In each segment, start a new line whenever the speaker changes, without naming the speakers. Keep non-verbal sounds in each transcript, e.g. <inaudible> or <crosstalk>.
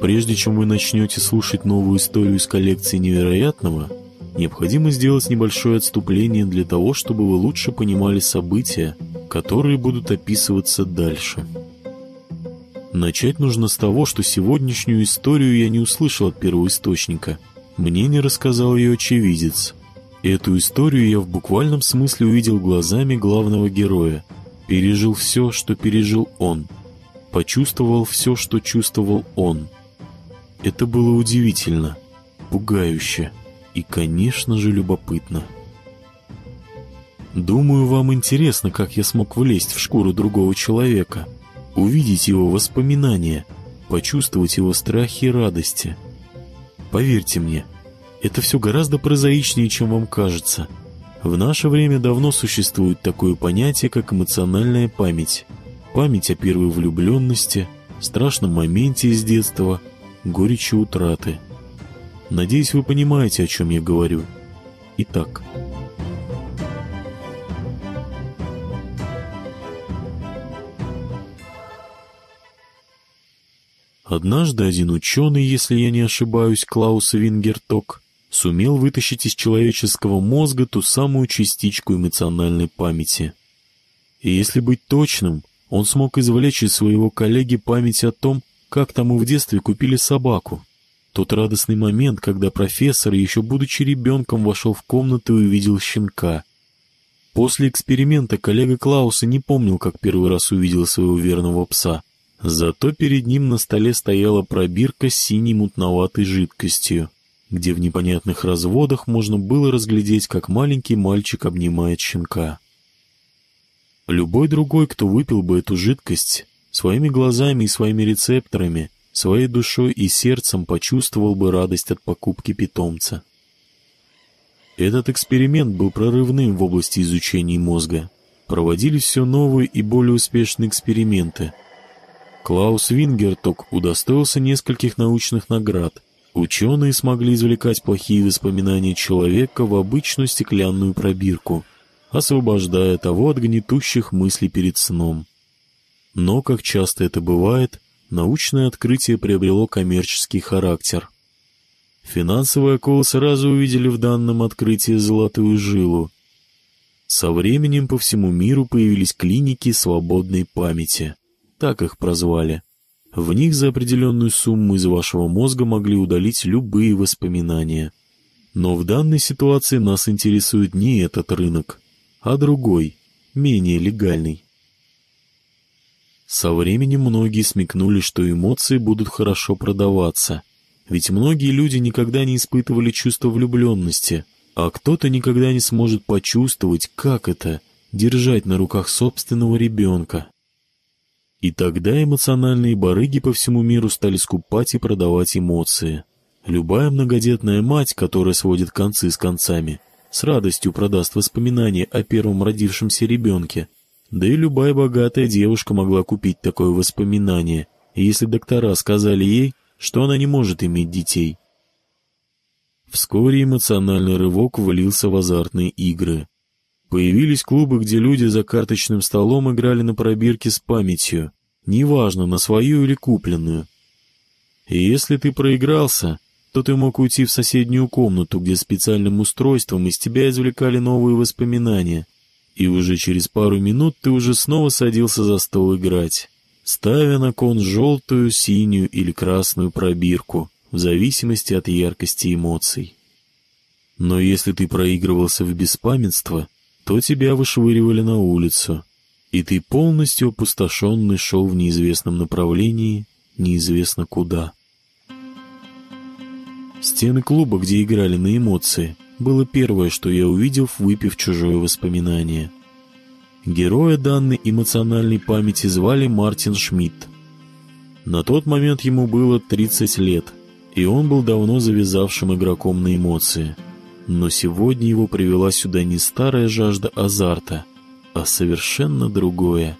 Прежде чем вы начнете слушать новую историю из коллекции невероятного, необходимо сделать небольшое отступление для того, чтобы вы лучше понимали события, которые будут описываться дальше. Начать нужно с того, что сегодняшнюю историю я не услышал от первоисточника. Мне не рассказал ее очевидец. Эту историю я в буквальном смысле увидел глазами главного героя. Пережил все, что пережил он. Почувствовал все, что чувствовал он. Это было удивительно, пугающе и, конечно же, любопытно. Думаю, вам интересно, как я смог влезть в шкуру другого человека, увидеть его воспоминания, почувствовать его страхи и радости. Поверьте мне, это все гораздо прозаичнее, чем вам кажется. В наше время давно существует такое понятие, как эмоциональная память. Память о первой влюбленности, страшном моменте из детства – горечи утраты. Надеюсь, вы понимаете, о чем я говорю. Итак. Однажды один ученый, если я не ошибаюсь, Клаус Вингерток, сумел вытащить из человеческого мозга ту самую частичку эмоциональной памяти. И если быть точным, он смог извлечь из своего коллеги память о том, как тому в детстве купили собаку. Тот радостный момент, когда профессор, еще будучи ребенком, вошел в комнату и увидел щенка. После эксперимента коллега Клауса не помнил, как первый раз увидел своего верного пса. Зато перед ним на столе стояла пробирка с синей мутноватой жидкостью, где в непонятных разводах можно было разглядеть, как маленький мальчик обнимает щенка. Любой другой, кто выпил бы эту жидкость, своими глазами и своими рецепторами, своей душой и сердцем почувствовал бы радость от покупки питомца. Этот эксперимент был прорывным в области изучения мозга. Проводились все новые и более успешные эксперименты. Клаус Вингерток удостоился нескольких научных наград. Ученые смогли извлекать плохие воспоминания человека в обычную стеклянную пробирку, освобождая того от гнетущих мыслей перед сном. Но, как часто это бывает, научное открытие приобрело коммерческий характер. Финансовые акулы сразу увидели в данном открытии золотую жилу. Со временем по всему миру появились клиники свободной памяти. Так их прозвали. В них за определенную сумму из вашего мозга могли удалить любые воспоминания. Но в данной ситуации нас интересует не этот рынок, а другой, менее легальный. Со временем многие смекнули, что эмоции будут хорошо продаваться. Ведь многие люди никогда не испытывали чувство влюбленности, а кто-то никогда не сможет почувствовать, как это — держать на руках собственного ребенка. И тогда эмоциональные барыги по всему миру стали скупать и продавать эмоции. Любая многодетная мать, которая сводит концы с концами, с радостью продаст воспоминания о первом родившемся ребенке, да и любая богатая девушка могла купить такое воспоминание, если доктора сказали ей, что она не может иметь детей. Вскоре эмоциональный рывок ввалился в азартные игры. Появились клубы, где люди за карточным столом играли на пробирке с памятью, неважно, на свою или купленную. И если ты проигрался, то ты мог уйти в соседнюю комнату, где специальным устройством из тебя извлекали новые воспоминания — и уже через пару минут ты уже снова садился за стол играть, ставя на кон желтую, синюю или красную пробирку, в зависимости от яркости эмоций. Но если ты проигрывался в беспамятство, то тебя вышвыривали на улицу, и ты полностью опустошенный шел в неизвестном направлении, неизвестно куда. Стены клуба, где играли на эмоции — было первое, что я увидел, выпив чужое воспоминание. Героя данной эмоциональной памяти звали Мартин Шмидт. На тот момент ему было 30 лет, и он был давно завязавшим игроком на эмоции. Но сегодня его привела сюда не старая жажда азарта, а совершенно другое.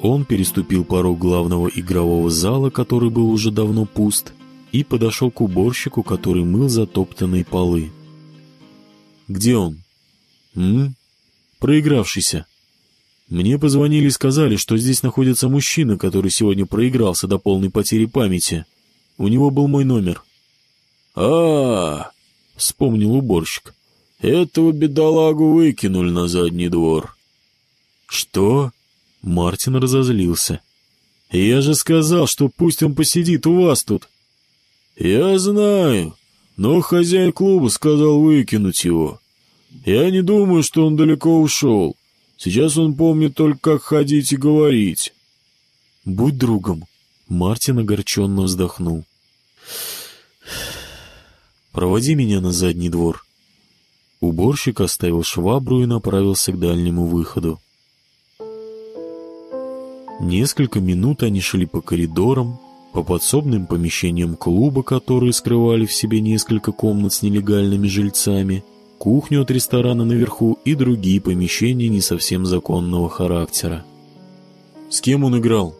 Он переступил порог главного игрового зала, который был уже давно пуст, и подошел к уборщику, который мыл затоптанные полы. «Где он?» «М? Проигравшийся». Мне позвонили и сказали, что здесь находится мужчина, который сегодня проигрался до полной потери памяти. У него был мой номер.
а, -а, -а вспомнил уборщик. «Этого бедолагу выкинули на задний двор».
«Что?» Мартин разозлился. «Я же сказал, что пусть он посидит у вас тут».
«Я знаю, но хозяин клуба сказал выкинуть его. Я не думаю, что он далеко ушел. Сейчас он помнит только, как ходить и говорить».
«Будь другом», — Мартин огорченно вздохнул. «Проводи меня на задний двор». Уборщик оставил швабру и направился к дальнему выходу. Несколько минут они шли по коридорам, по подсобным помещениям клуба, которые скрывали в себе несколько комнат с нелегальными жильцами, кухню от ресторана наверху и другие помещения не совсем законного характера.
«С кем он играл?»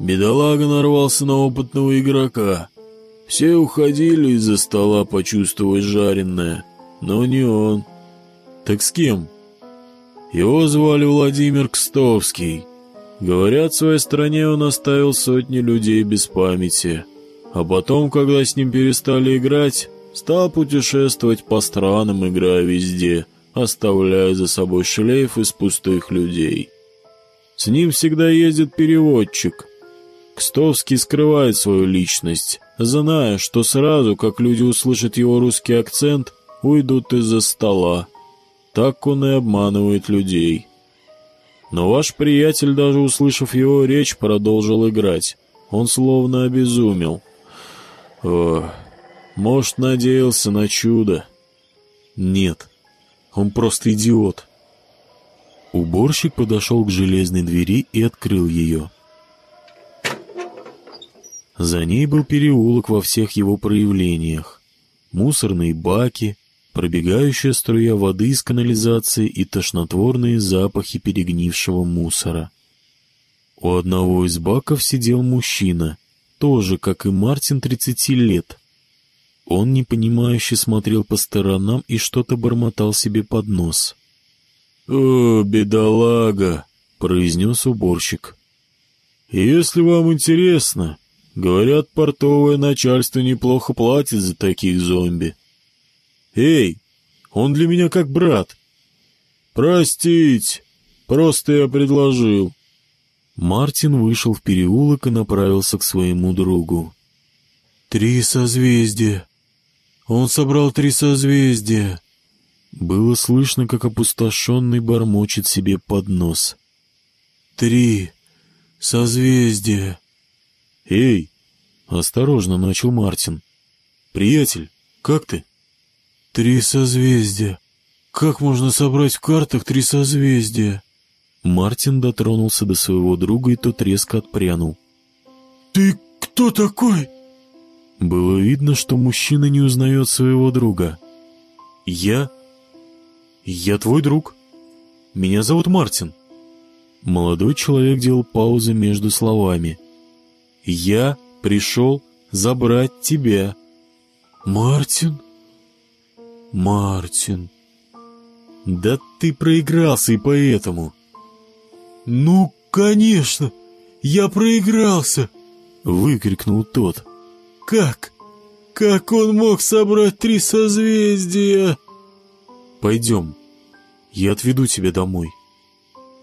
«Бедолага нарвался на опытного игрока. Все уходили из-за стола почувствовать жареное, но не он».
«Так с кем?»
«Его звали Владимир Кстовский». Говорят, в своей стране он оставил сотни людей без памяти. А потом, когда с ним перестали играть, стал путешествовать по странам, играя везде, оставляя за собой шлейф из пустых людей. С ним всегда ездит переводчик. Кстовский скрывает свою личность, зная, что сразу, как люди услышат его русский акцент, уйдут из-за стола. Так он и обманывает людей. Но ваш приятель, даже услышав его речь, продолжил играть. Он словно обезумел. О, может, надеялся на чудо.
Нет, он просто идиот. Уборщик подошел к железной двери и открыл ее. За ней был переулок во всех его проявлениях. Мусорные баки, пробегающая струя воды из канализации и тошнотворные запахи перегнившего мусора. У одного из баков сидел мужчина, тоже, как и Мартин, тридцати лет. Он непонимающе смотрел по сторонам и что-то бормотал себе под нос.
«О, бедолага!» — произнес уборщик. «Если вам интересно, говорят, портовое начальство неплохо платит за таких зомби».
«Эй, он для меня как брат».
«Простить, просто я предложил».
Мартин вышел в переулок и направился к своему другу.
«Три созвездия. Он собрал три созвездия».
Было слышно, как опустошенный бормочет себе под нос.
«Три созвездия».
«Эй!» — осторожно начал Мартин. «Приятель, как ты?»
Три созвездия. Как можно собрать в картах три созвездия?
Мартин дотронулся до своего друга, и тот резко отпрянул.
«Ты кто такой?»
Было видно, что мужчина не узнает своего друга. «Я? Я твой друг. Меня зовут Мартин». Молодой человек делал паузы между словами. «Я пришел забрать тебя».
«Мартин?» Мартин.
Да ты проигрался и поэтому.
Ну, конечно, я проигрался,
выкрикнул тот.
Как? Как он мог собрать три созвездия?
Пойдем, я отведу тебя домой.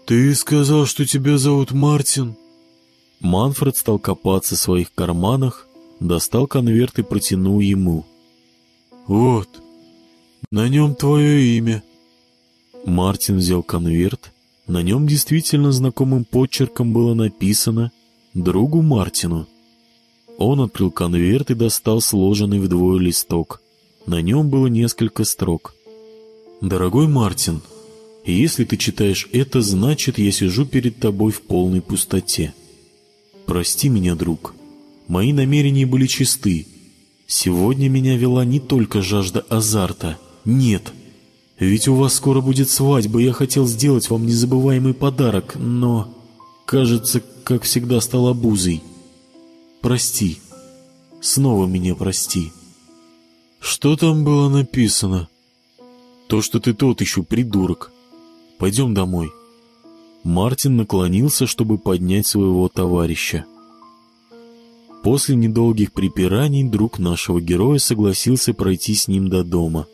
Ты сказал, что тебя зовут Мартин?
Манфред стал копаться в своих карманах, достал конверт и протянул ему.
Вот, на нем твое имя».
Мартин взял конверт. На нем действительно знакомым почерком было написано «Другу Мартину». Он открыл конверт и достал сложенный вдвое листок. На нем было несколько строк. «Дорогой Мартин, если ты читаешь это, значит, я сижу перед тобой в полной пустоте. Прости меня, друг. Мои намерения были чисты. Сегодня меня вела не только жажда азарта — «Нет. Ведь у вас скоро будет свадьба, я хотел сделать вам незабываемый подарок, но, кажется, как всегда стал обузой. Прости. Снова меня прости».
«Что там было написано?»
«То, что ты тот еще придурок. Пойдем домой». Мартин наклонился, чтобы поднять своего товарища. После недолгих припираний друг нашего героя согласился пройти с ним до дома.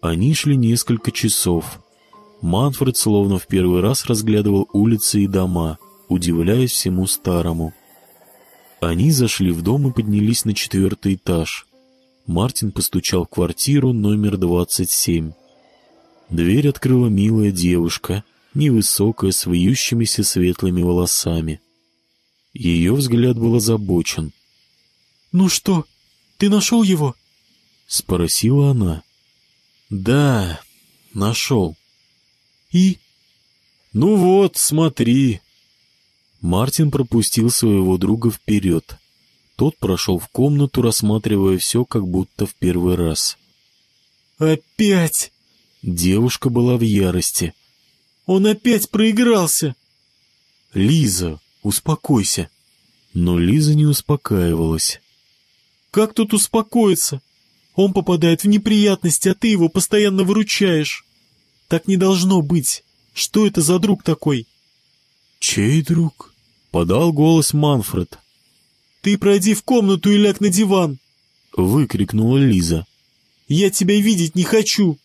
Они шли несколько часов. Манфред словно в первый раз разглядывал улицы и дома, удивляясь всему старому. Они зашли в дом и поднялись на четвертый этаж. Мартин постучал в квартиру номер 27. Дверь открыла милая девушка, невысокая, с вьющимися светлыми волосами. Ее взгляд был озабочен.
«Ну что, ты нашел его?»
— спросила она. «Да, нашел».
«И?»
«Ну вот, смотри». Мартин пропустил своего друга вперед. Тот прошел в комнату, рассматривая все, как будто в первый раз.
«Опять!»
Девушка была в ярости.
«Он опять проигрался!»
«Лиза, успокойся». Но Лиза не успокаивалась.
«Как тут успокоиться? Он попадает в неприятности, а ты его постоянно выручаешь. Так не должно быть. Что это за друг такой?»
«Чей друг?» — подал голос Манфред.
«Ты пройди в комнату и ляг на диван!»
— выкрикнула Лиза.
«Я тебя видеть не хочу!»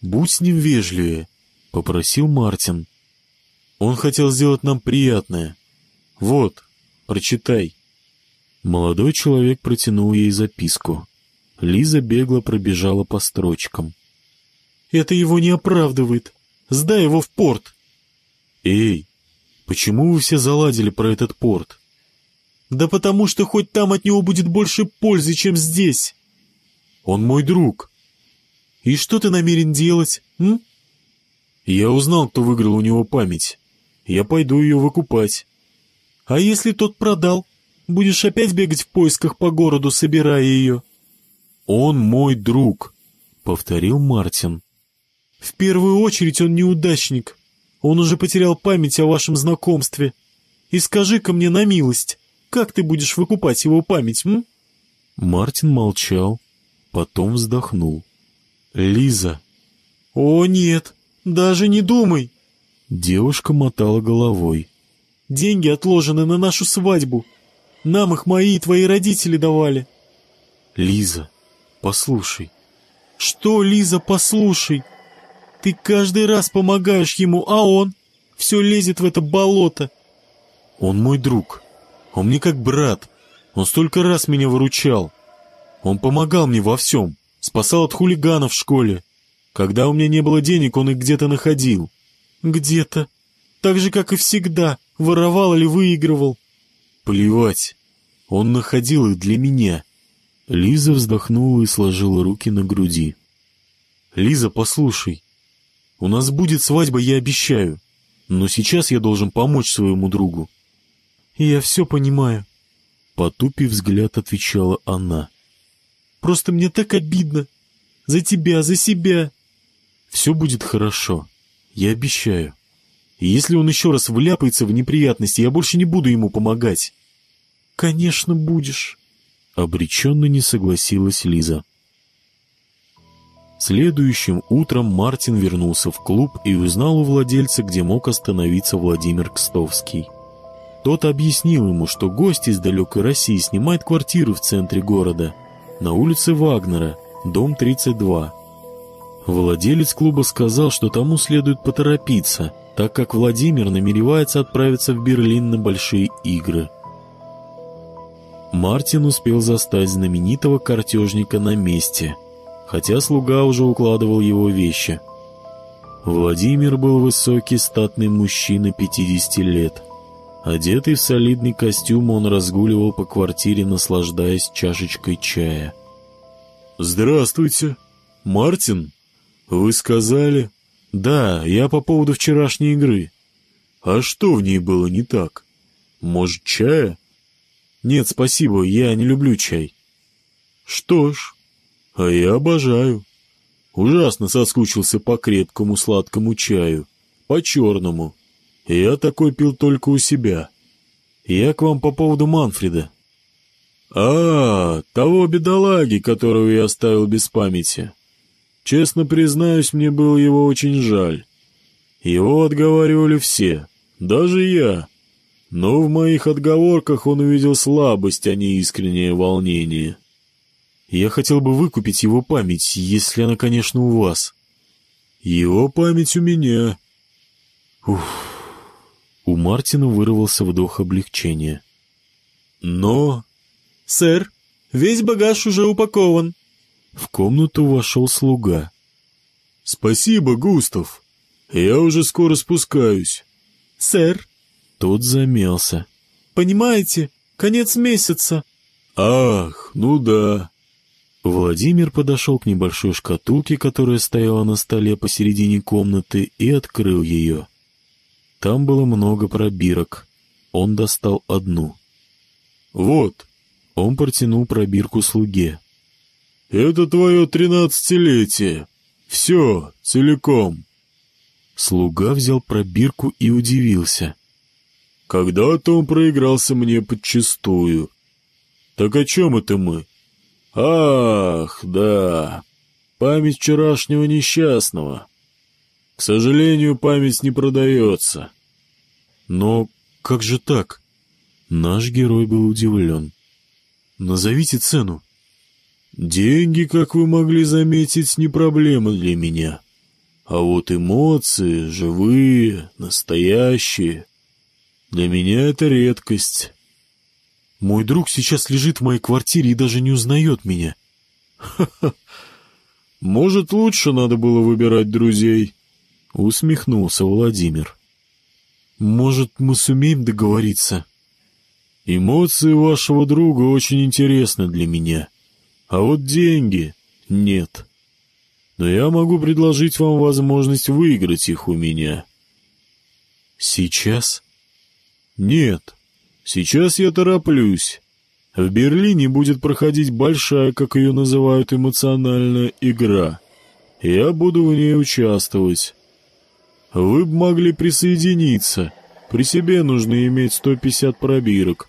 «Будь с ним вежливее», — попросил Мартин. «Он хотел сделать нам приятное. Вот, прочитай». Молодой человек протянул ей записку. Лиза бегло пробежала по строчкам.
«Это его не оправдывает. Сдай его в порт!»
«Эй, почему вы все заладили про этот порт?»
«Да потому что хоть там от него будет больше пользы, чем здесь!»
«Он мой друг!»
«И что ты намерен делать, м?»
«Я узнал, кто выиграл у него память. Я пойду ее выкупать».
«А если тот продал? Будешь опять бегать в поисках по городу, собирая ее?»
«Он мой друг», — повторил Мартин.
«В первую очередь он неудачник. Он уже потерял память о вашем знакомстве. И скажи-ка мне на милость, как ты будешь выкупать его память, м?»
Мартин молчал, потом вздохнул. «Лиза!»
«О, нет, даже не думай!»
Девушка мотала головой.
«Деньги отложены на нашу свадьбу. Нам их мои и твои родители давали».
«Лиза, послушай».
«Что, Лиза, послушай? Ты каждый раз помогаешь ему, а он все лезет в это болото».
«Он мой друг. Он мне как брат. Он столько раз меня выручал. Он помогал мне во всем, спасал от хулиганов в школе. Когда у меня не было денег, он их где-то находил».
«Где-то? Так же, как и всегда, воровал или выигрывал?»
«Плевать. Он находил их для меня». Лиза вздохнула и сложила руки на груди. «Лиза, послушай. У нас будет свадьба, я обещаю. Но сейчас я должен помочь своему другу».
«Я все понимаю», —
потупив взгляд, отвечала она.
«Просто мне так обидно. За тебя, за себя».
«Все будет хорошо. Я обещаю. И если он еще раз вляпается в неприятности, я больше не буду ему помогать».
«Конечно, будешь».
Обреченно не согласилась Лиза. Следующим утром Мартин вернулся в клуб и узнал у владельца, где мог остановиться Владимир Кстовский. Тот объяснил ему, что гость из далекой России снимает квартиру в центре города, на улице Вагнера, дом 32. Владелец клуба сказал, что тому следует поторопиться, так как Владимир намеревается отправиться в Берлин на большие игры. Мартин успел застать знаменитого картежника на месте, хотя слуга уже укладывал его вещи. Владимир был высокий статный мужчина 50 лет. Одетый в солидный костюм, он разгуливал по квартире, наслаждаясь чашечкой чая. «Здравствуйте, Мартин. Вы сказали...» «Да, я по поводу вчерашней игры. А что в ней было не так? Может, чая?» «Нет, спасибо, я не люблю чай». «Что ж, а я обожаю. Ужасно соскучился по крепкому сладкому чаю, по черному. Я такой пил только у себя. Я к вам по поводу Манфреда». «А, того бедолаги, которого я оставил без памяти. Честно признаюсь, мне было его очень жаль.
Его отговаривали все, даже я. Но в моих отговорках он увидел слабость, а не искреннее волнение.
Я хотел бы выкупить его память, если она, конечно, у вас.
Его память у меня.
Ух. У Мартина вырвался вдох облегчения.
Но...
«Сэр, весь багаж уже упакован».
В комнату вошел слуга.
«Спасибо, Густав. Я уже скоро спускаюсь».
«Сэр».
Тот замялся.
«Понимаете, конец месяца».
«Ах, ну да».
Владимир подошел к небольшой шкатулке, которая стояла на столе посередине комнаты, и открыл ее. Там было много пробирок. Он достал одну.
«Вот».
Он протянул пробирку слуге.
«Это твое тринадцатилетие. Все, целиком».
Слуга взял пробирку и удивился.
«Когда-то он проигрался мне подчистую. Так о чем это мы?» «Ах, да, память вчерашнего несчастного. К сожалению, память не продается».
«Но как же так?» Наш герой был удивлен. «Назовите цену».
«Деньги, как вы могли заметить, не проблема для меня. А вот эмоции, живые, настоящие, для меня это редкость».
Мой друг сейчас лежит в моей квартире и даже не узнает меня.
Ха-ха. <laughs> Может, лучше надо было выбирать друзей? Усмехнулся Владимир.
Может, мы сумеем договориться?
Эмоции вашего друга очень интересны для меня. А вот деньги нет. Но я могу предложить вам возможность выиграть их у меня.
Сейчас?
Нет. Сейчас я тороплюсь. В Берлине будет проходить большая, как ее называют, эмоциональная игра. Я буду в ней участвовать. Вы бы могли присоединиться. При себе нужно иметь 150 пробирок.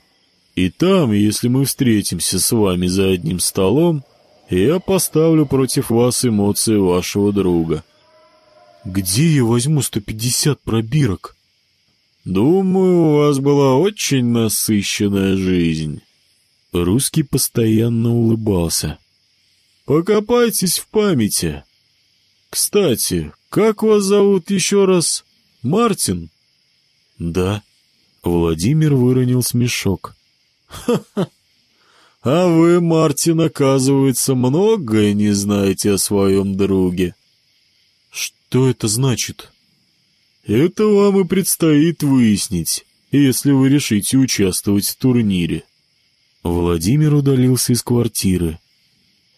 И там, если мы встретимся с вами за одним столом, я поставлю против вас эмоции вашего друга.
Где я возьму 150 пробирок?
Думаю, у вас была очень насыщенная жизнь.
Русский постоянно улыбался.
Покопайтесь в памяти. Кстати, как вас зовут еще раз? Мартин?
Да. Владимир выронил смешок.
Ха-ха. <laughs> А вы, Мартин, оказывается, многое не знаете о своем друге.
Что это значит?
Это вам и предстоит выяснить, если вы решите участвовать в турнире.
Владимир удалился из квартиры.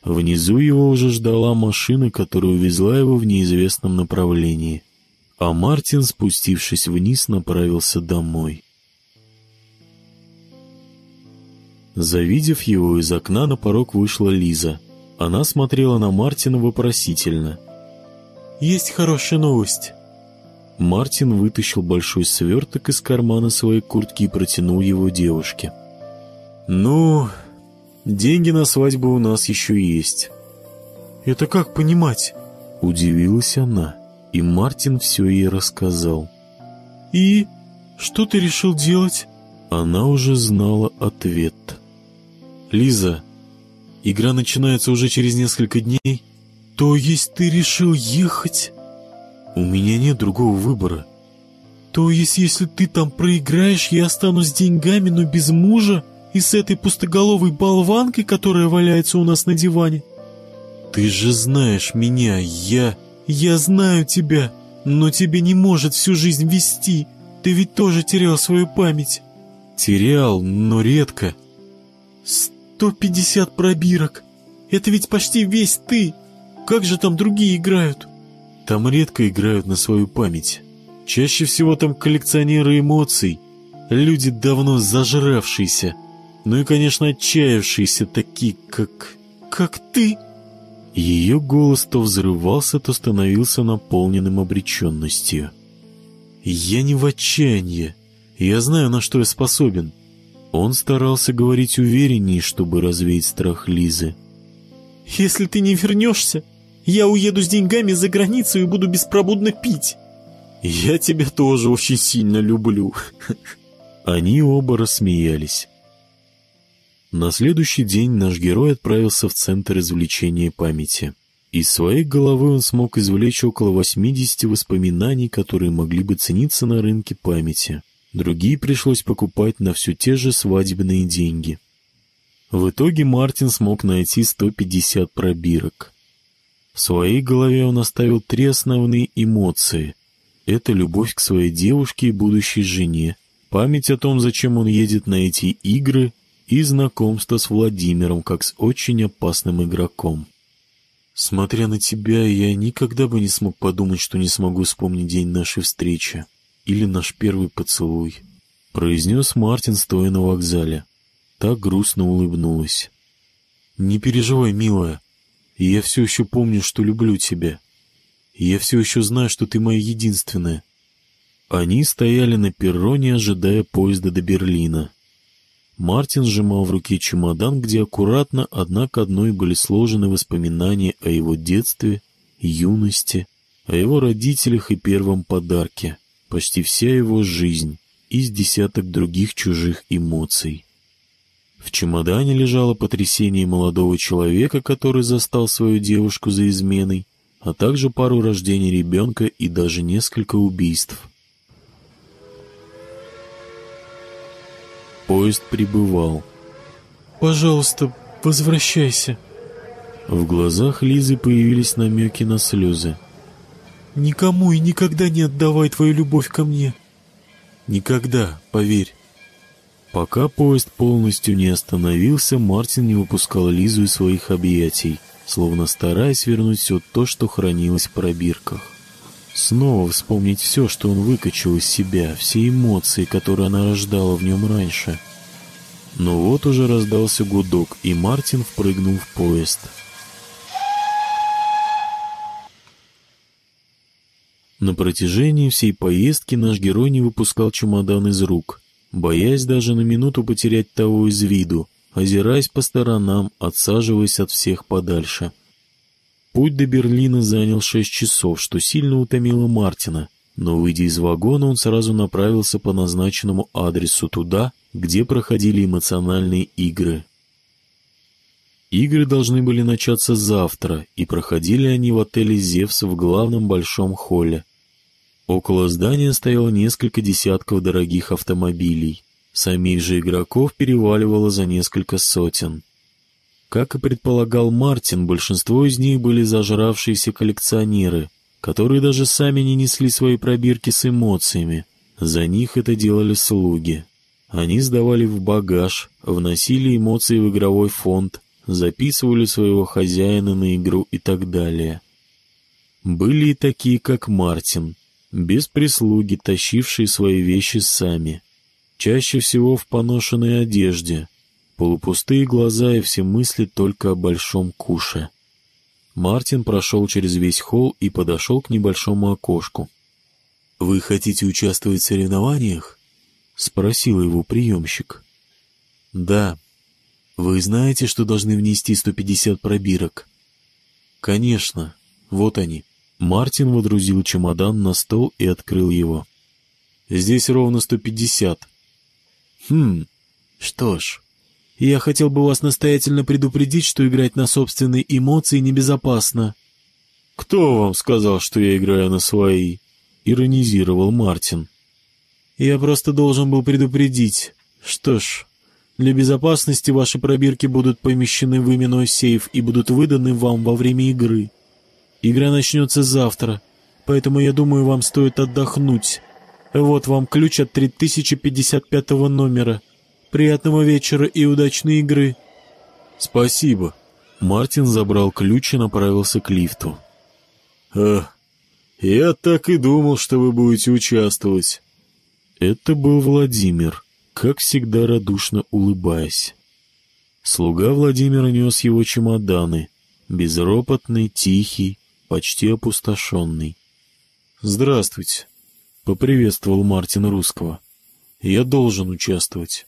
Внизу его уже ждала машина, которая увезла его в неизвестном направлении. А Мартин, спустившись вниз, направился домой. Завидев его из окна, на порог вышла Лиза. Она смотрела на Мартина вопросительно.
«Есть хорошая новость».
Мартин вытащил большой сверток из кармана своей куртки и протянул его девушке. «Ну, деньги на свадьбу у нас еще есть».
«Это как понимать?»
Удивилась она, и Мартин все ей рассказал.
«И? Что ты решил делать?»
Она уже знала ответ. Лиза, игра начинается уже через несколько дней.
То есть ты решил ехать?
У меня нет другого выбора.
То есть если ты там проиграешь, я останусь с деньгами, но без мужа и с этой пустоголовой болванкой, которая валяется у нас на диване?
Ты же знаешь меня, я...
Я знаю тебя, но тебе не может всю жизнь вести. Ты ведь тоже терял свою память.
Терял, но редко.
С 150 пробирок! Это ведь почти весь ты! Как же там другие играют?»
«Там редко играют на свою память. Чаще всего там коллекционеры эмоций, люди, давно зажравшиеся, ну и, конечно, отчаявшиеся, такие, как...
как ты!»
Ее голос то взрывался, то становился наполненным обреченностью. «Я не в отчаянии. Я знаю, на что я способен. Он старался говорить увереннее, чтобы развеять страх Лизы.
«Если ты не вернешься, я уеду с деньгами за границу и буду беспробудно пить». Я тебя тоже очень сильно люблю.
Они оба рассмеялись. На следующий день наш герой отправился в Центр извлечения памяти. Из своей головы он смог извлечь около 80 воспоминаний, которые могли бы цениться на рынке памяти. Другие пришлось покупать на все те же свадебные деньги. В итоге Мартин смог найти 150 пробирок. В своей голове он оставил три основные эмоции. Это любовь к своей девушке и будущей жене, память о том, зачем он едет на эти игры, и знакомство с Владимиром как с очень опасным игроком. Смотря на тебя, я никогда бы не смог подумать, что не смогу вспомнить день нашей встречи или наш первый поцелуй, произнес Мартин, стоя на вокзале. Так грустно улыбнулась. Не переживай, милая, я все еще помню, что люблю тебя. Я все еще знаю, что ты моя единственная. Они стояли на перроне, ожидая поезда до Берлина. Мартин сжимал в руке чемодан, где аккуратно одна к одной были сложены воспоминания о его детстве, юности, о его родителях и первом подарке, почти вся его жизнь, из десяток других чужих эмоций. В чемодане лежало потрясение молодого человека, который застал свою девушку за изменой, а также пару рождений ребенка и даже несколько убийств. Поезд прибывал.
«Пожалуйста, возвращайся».
В глазах Лизы появились намеки на слезы.
«Никому и никогда не отдавай твою любовь ко мне».
«Никогда, поверь». Пока поезд полностью не остановился, Мартин не выпускал Лизу из своих объятий, словно стараясь вернуть все то, что хранилось в пробирках. Снова вспомнить все, что он выкачал из себя, все эмоции, которые она рождала в нем раньше. Но вот уже раздался гудок, и Мартин впрыгнул в поезд. На протяжении всей поездки наш герой не выпускал чемодан из рук, боясь даже на минуту потерять того из виду, озираясь по сторонам, отсаживаясь от всех подальше. Путь до Берлина занял шесть часов, что сильно утомило Мартина, но, выйдя из вагона, он сразу направился по назначенному адресу туда, где проходили эмоциональные игры. Игры должны были начаться завтра, и проходили они в отеле «Зевс» в главном большом холле. Около здания стояло несколько десятков дорогих автомобилей. Самих же игроков переваливало за несколько сотен. Как и предполагал Мартин, большинство из них были зажравшиеся коллекционеры, которые даже сами не несли свои пробирки с эмоциями. За них это делали слуги. Они сдавали в багаж, вносили эмоции в игровой фонд, записывали своего хозяина на игру и так далее. Были и такие, как Мартин, без прислуги, тащившие свои вещи сами. Чаще всего в поношенной одежде, Полупустые глаза и все мысли только о большом куше. Мартин прошел через весь холл и подошел к небольшому окошку. «Вы хотите участвовать в соревнованиях?» — спросил его приемщик. «Да. Вы знаете, что должны внести 150 пробирок?» «Конечно. Вот они». Мартин водрузил чемодан на стол и открыл его. «Здесь ровно 150». «Хм, что ж, я хотел бы вас настоятельно предупредить, что играть на собственные эмоции небезопасно». «Кто вам сказал, что я играю на свои?» — иронизировал Мартин. «Я просто должен был предупредить. Что ж, для безопасности ваши пробирки будут помещены в именной сейф и будут выданы вам во время игры. Игра начнется завтра, поэтому я думаю, вам стоит отдохнуть. Вот вам ключ от 3055 номера». Приятного вечера и удачной игры. Спасибо. Мартин забрал ключ и направился к лифту. А, я так и думал, что вы будете участвовать. Это был Владимир, как всегда радушно улыбаясь. Слуга Владимира нес его чемоданы, безропотный, тихий, почти опустошенный. «Здравствуйте», — поприветствовал Мартин русского. «Я должен участвовать».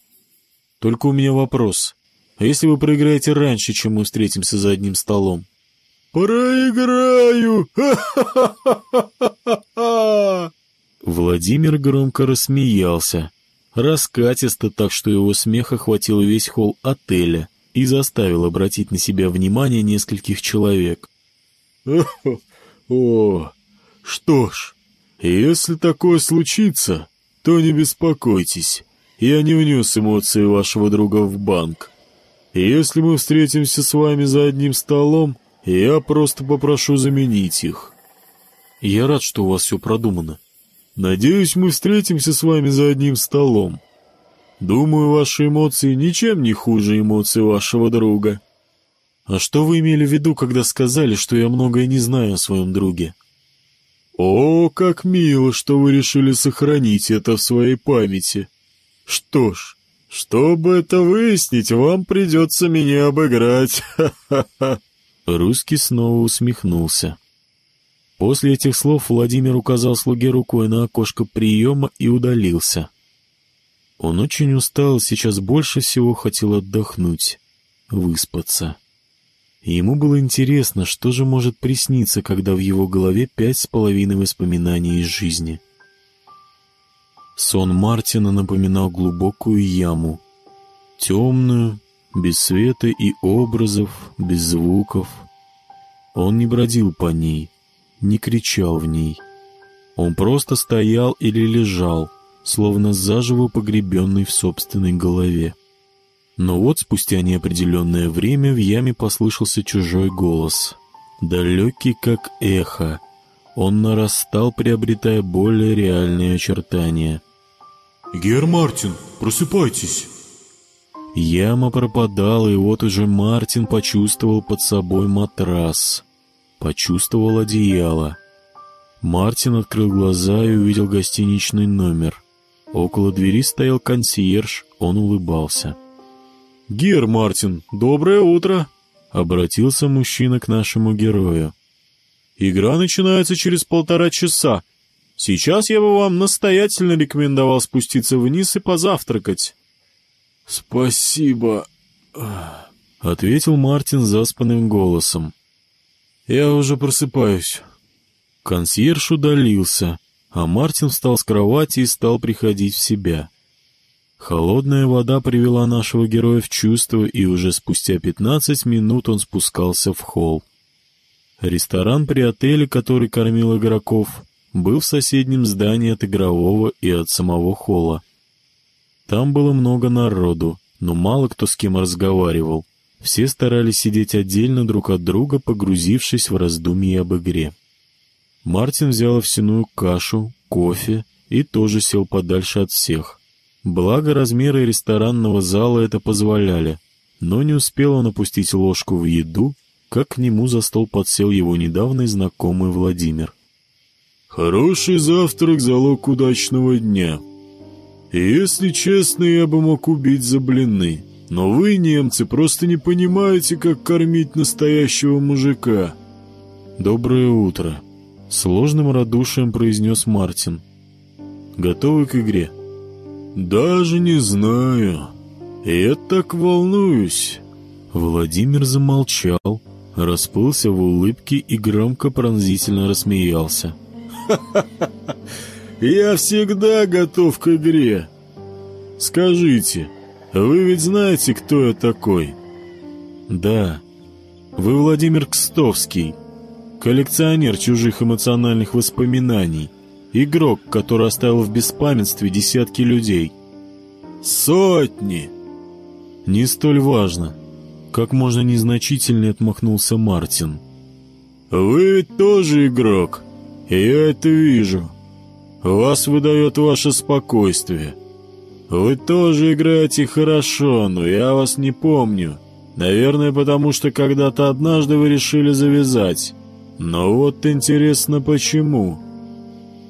Только у меня вопрос. А если вы проиграете раньше, чем мы встретимся за одним столом? «Проиграю! <laughs> Ха-ха-ха-ха-ха!» Владимир громко рассмеялся. Раскатисто так, что его смех охватил весь холл отеля и заставил обратить на себя внимание нескольких человек. <laughs>
«О, что ж, если такое случится, то не беспокойтесь, я не внес эмоции вашего друга в банк. Если мы встретимся с вами за одним столом, я просто попрошу заменить их».
«Я рад, что у вас все продумано»,
Надеюсь, мы встретимся с вами за одним столом. Думаю, ваши эмоции ничем не хуже эмоций вашего друга.
А что вы имели в виду, когда сказали, что я многое не знаю о своем друге?
О, как мило, что вы решили сохранить это в своей памяти. Что ж, чтобы это выяснить, вам придется меня обыграть. <laughs>
Русский снова усмехнулся. После этих слов Владимир указал слуге рукой на окошко приема и удалился. Он очень устал, сейчас больше всего хотел отдохнуть, выспаться. Ему было интересно, что же может присниться, когда в его голове пять с половиной воспоминаний из жизни. Сон Мартина напоминал глубокую яму, темную, без света и образов, без звуков. Он не бродил по ней, не кричал в ней. Он просто стоял или лежал, словно заживо погребенный в собственной голове. Но вот спустя неопределенное время в яме послышался чужой голос. Далекий, как эхо. Он нарастал, приобретая более реальные очертания.
«Гер Мартин, просыпайтесь!»
Яма пропадала, и вот уже Мартин почувствовал под собой матрас почувствовал одеяло. Мартин открыл глаза и увидел гостиничный номер. Около двери стоял консьерж, он улыбался.
«Гер Мартин, доброе утро!»
— обратился мужчина к нашему герою.
«Игра начинается через полтора часа. Сейчас я бы вам настоятельно рекомендовал спуститься вниз и позавтракать».
«Спасибо», —
ответил Мартин заспанным голосом.
Я уже просыпаюсь.
Консьерж удалился, а Мартин встал с кровати и стал приходить в себя. Холодная вода привела нашего героя в чувство, и уже спустя пятнадцать минут он спускался в холл. Ресторан при отеле, который кормил игроков, был в соседнем здании от игрового и от самого холла. Там было много народу, но мало кто с кем разговаривал. Все старались сидеть отдельно друг от друга, погрузившись в раздумья об игре. Мартин взял овсяную кашу, кофе и тоже сел подальше от всех. Благо размеры ресторанного зала это позволяли, но не успел он опустить ложку в еду, как к нему за стол подсел его недавний знакомый Владимир.
«Хороший завтрак — залог удачного дня. Если честно, я бы мог убить за блины». Но вы, немцы, просто не понимаете, как кормить настоящего мужика.
Доброе утро. Сложным радушием произнес Мартин. Готовы к игре?
Даже не знаю. Я так волнуюсь.
Владимир замолчал, расплылся в улыбке и громко пронзительно рассмеялся. <laughs>
Я всегда готов к игре. Скажите, вы ведь знаете, кто я такой?»
«Да. Вы Владимир Кстовский, коллекционер чужих эмоциональных воспоминаний, игрок, который оставил в беспамятстве десятки людей».
«Сотни!»
«Не столь важно. Как можно незначительнее отмахнулся Мартин».
«Вы ведь тоже игрок, и я это вижу. Вас выдает ваше спокойствие». «Вы тоже играете хорошо, но я вас не помню. Наверное, потому что когда-то однажды вы решили завязать. Но вот интересно, почему?»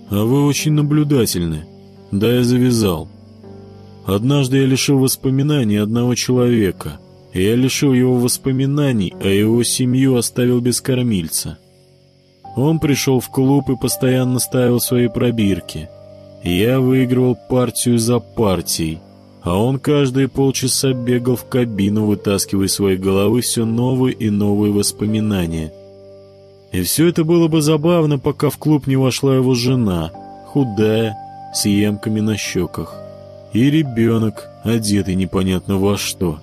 «А вы очень наблюдательны. Да, я завязал. Однажды я лишил воспоминаний одного человека. Я лишил его воспоминаний, а его семью оставил без кормильца. Он пришел в клуб и постоянно ставил свои пробирки». Я выигрывал партию за партией, а он каждые полчаса бегал в кабину, вытаскивая из своей головы все новые и новые воспоминания. И все это было бы забавно, пока в клуб не вошла его жена, худая, с емками на щеках. И ребенок, одетый непонятно во что.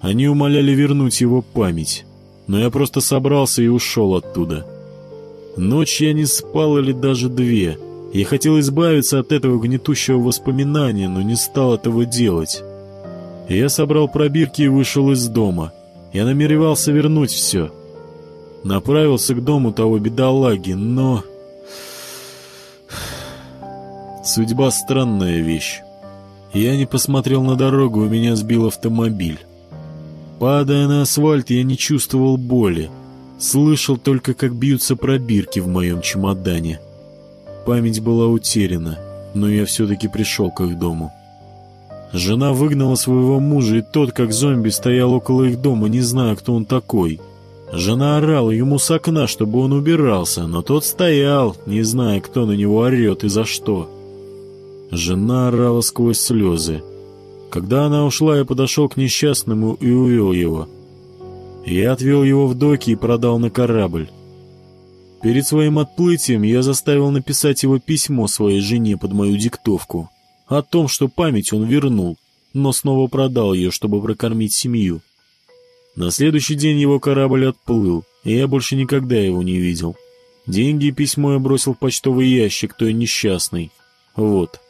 Они умоляли вернуть его память, но я просто собрался и ушел оттуда. Ночь я не спал или даже две. Я хотел избавиться от этого гнетущего воспоминания, но не стал этого делать. Я собрал пробирки и вышел из дома. Я намеревался вернуть все. Направился к дому того бедолаги, но... Судьба — странная вещь. Я не посмотрел на дорогу, у меня сбил автомобиль. Падая на асфальт, я не чувствовал боли. Слышал только, как бьются пробирки в моем чемодане. Память была утеряна, но я все-таки пришел к их дому. Жена выгнала своего мужа, и тот, как зомби, стоял около их дома, не зная, кто он такой. Жена орала ему с окна, чтобы он убирался, но тот стоял, не зная, кто на него орет и за что. Жена орала сквозь слезы. Когда она ушла, я подошел к несчастному и увел его. Я отвел его в доки и продал на корабль. Перед своим отплытием я заставил написать его письмо своей жене под мою диктовку о том, что память он вернул, но снова продал ее, чтобы прокормить семью. На следующий день его корабль отплыл, и я больше никогда его не видел. Деньги и письмо я бросил в почтовый ящик той несчастной. Вот.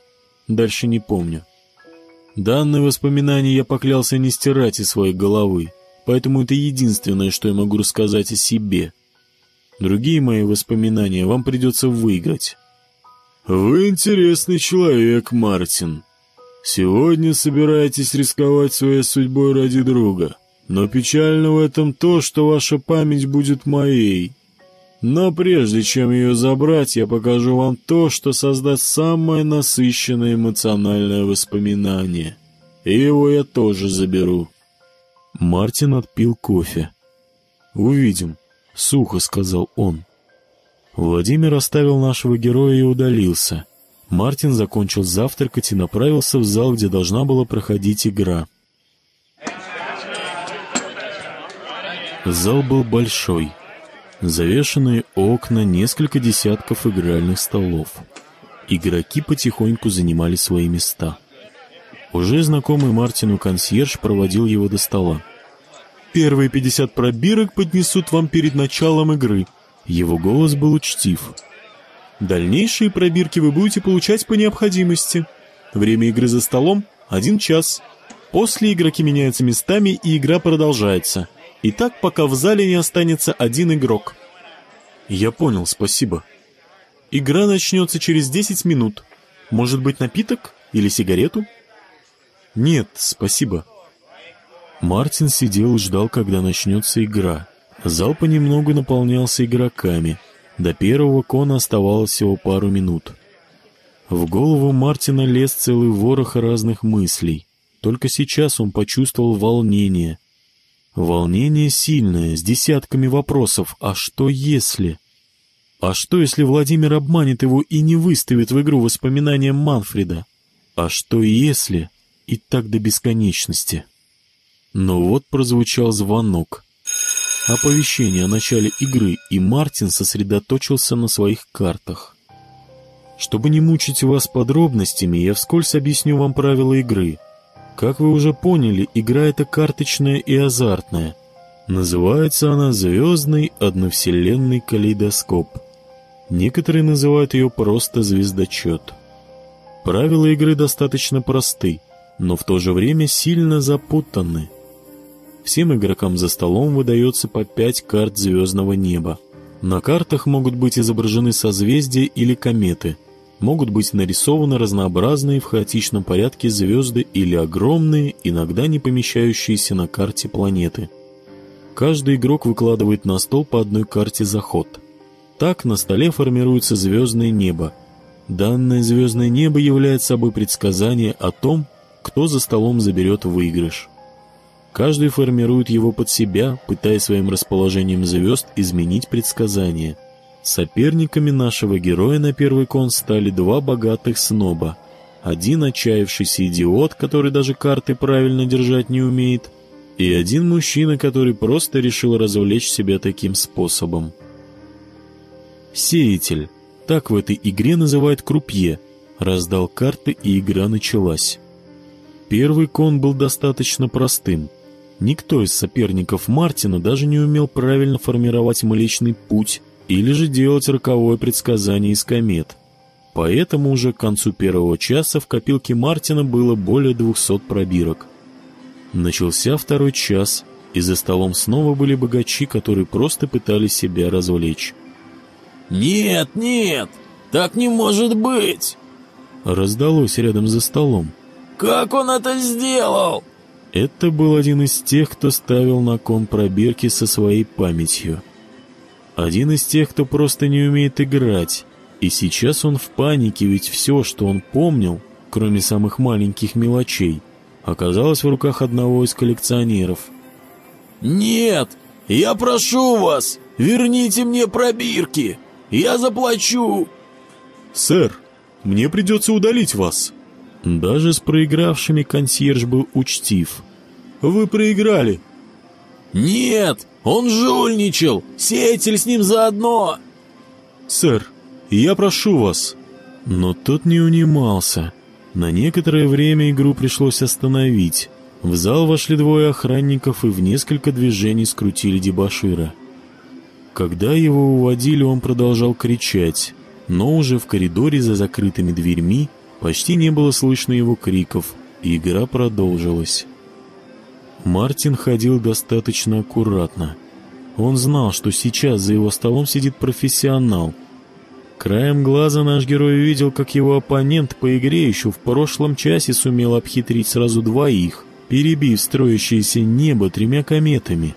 Дальше не помню. Данное воспоминание я поклялся не стирать из своей головы, поэтому это единственное, что я могу рассказать о себе. Другие мои воспоминания вам придется выиграть.
«Вы интересный человек, Мартин. Сегодня собираетесь рисковать своей судьбой ради друга, но печально в этом то, что ваша память будет моей». Но прежде чем ее забрать, я покажу вам то, что создаст самое насыщенное эмоциональное воспоминание. И его я тоже заберу.
Мартин отпил кофе. «Увидим», — сухо сказал он. Владимир оставил нашего героя и удалился. Мартин закончил завтракать и направился в зал, где должна была проходить игра. Зал был большой — Завешенные окна, несколько десятков игральных столов. Игроки потихоньку занимали свои места. Уже знакомый Мартину консьерж проводил его до стола.
«Первые пятьдесят пробирок поднесут вам перед началом игры».
Его голос был учтив.
«Дальнейшие пробирки вы будете получать по необходимости. Время игры за столом — один час. После игроки меняются местами, и игра продолжается. И так, пока в зале не останется один игрок.
Я понял, спасибо.
Игра начнется через 10 минут. Может быть, напиток или сигарету?
Нет, спасибо. Мартин сидел и ждал, когда начнется игра. Зал понемногу наполнялся игроками. До первого кона оставалось всего пару минут. В голову Мартина лез целый ворох разных мыслей. Только сейчас он почувствовал волнение, Волнение сильное, с десятками вопросов. А что если? А что, если Владимир обманет его и не выставит в игру воспоминания Манфреда? А что если? И так до бесконечности. Но вот прозвучал звонок. Оповещение о начале игры, и Мартин сосредоточился на своих картах. Чтобы не мучить вас подробностями, я вскользь объясню вам правила игры — как вы уже поняли, игра эта карточная и азартная. Называется она «Звездный одновселенный калейдоскоп». Некоторые называют ее просто «Звездочет». Правила игры достаточно просты, но в то же время сильно запутаны. Всем игрокам за столом выдается по пять карт звездного неба. На картах могут быть изображены созвездия или кометы – могут быть нарисованы разнообразные в хаотичном порядке звезды или огромные, иногда не помещающиеся на карте планеты. Каждый игрок выкладывает на стол по одной карте за ход. Так на столе формируется звездное небо. Данное звездное небо является собой предсказание о том, кто за столом заберет выигрыш. Каждый формирует его под себя, пытаясь своим расположением звезд изменить предсказание – Соперниками нашего героя на первый кон стали два богатых сноба. Один отчаявшийся идиот, который даже карты правильно держать не умеет, и один мужчина, который просто решил развлечь себя таким способом. Сеятель. так в этой игре называют крупье. Раздал карты, и игра началась. Первый кон был достаточно простым. Никто из соперников Мартина даже не умел правильно формировать Млечный Путь или же делать роковое предсказание из комет. Поэтому уже к концу первого часа в копилке Мартина было более 200 пробирок. Начался второй час, и за столом снова были богачи, которые просто пытались себя развлечь.
«Нет, нет, так не может быть!»
Раздалось рядом за столом.
«Как он это сделал?»
Это был один из тех, кто ставил на кон пробирки со своей памятью. Один из тех, кто просто не умеет играть, и сейчас он в панике, ведь все, что он помнил, кроме самых маленьких мелочей, оказалось в руках одного из коллекционеров.
«Нет! Я прошу вас! Верните мне пробирки! Я заплачу!»
«Сэр, мне придется удалить вас!»
Даже с проигравшими консьерж был учтив.
«Вы проиграли!»
«Нет! Он жульничал! Сеятель с ним заодно!»
«Сэр, я прошу вас!»
Но тот не унимался. На некоторое время игру пришлось остановить. В зал вошли двое охранников и в несколько движений скрутили дебашира. Когда его уводили, он продолжал кричать, но уже в коридоре за закрытыми дверьми почти не было слышно его криков, и игра продолжилась. Мартин ходил достаточно аккуратно. Он знал, что сейчас за его столом сидит профессионал, Краем глаза наш герой видел, как его оппонент по игре еще в прошлом часе сумел обхитрить сразу двоих, перебив строящееся небо тремя кометами.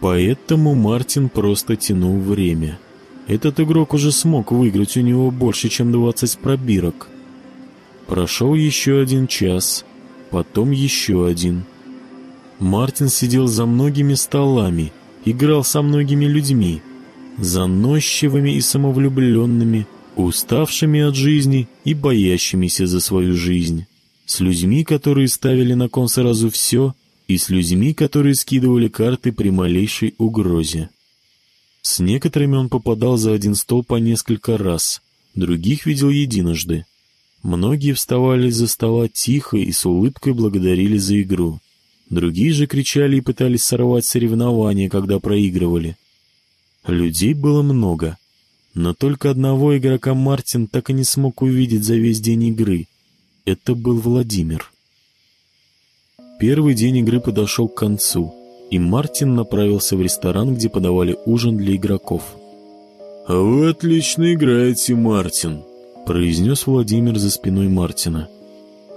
Поэтому Мартин просто тянул время. Этот игрок уже смог выиграть у него больше, чем 20 пробирок. Прошел еще один час, потом еще один. Мартин сидел за многими столами, играл со многими людьми, заносчивыми и самовлюбленными, уставшими от жизни и боящимися за свою жизнь, с людьми, которые ставили на кон сразу все, и с людьми, которые скидывали карты при малейшей угрозе. С некоторыми он попадал за один стол по несколько раз, других видел единожды. Многие вставали из-за стола тихо и с улыбкой благодарили за игру. Другие же кричали и пытались сорвать соревнования, когда проигрывали. Людей было много, но только одного игрока Мартин так и не смог увидеть за весь день игры. Это был Владимир. Первый день игры подошел к концу, и Мартин направился в ресторан, где подавали ужин для игроков.
«А вы отлично играете, Мартин», —
произнес Владимир за спиной Мартина.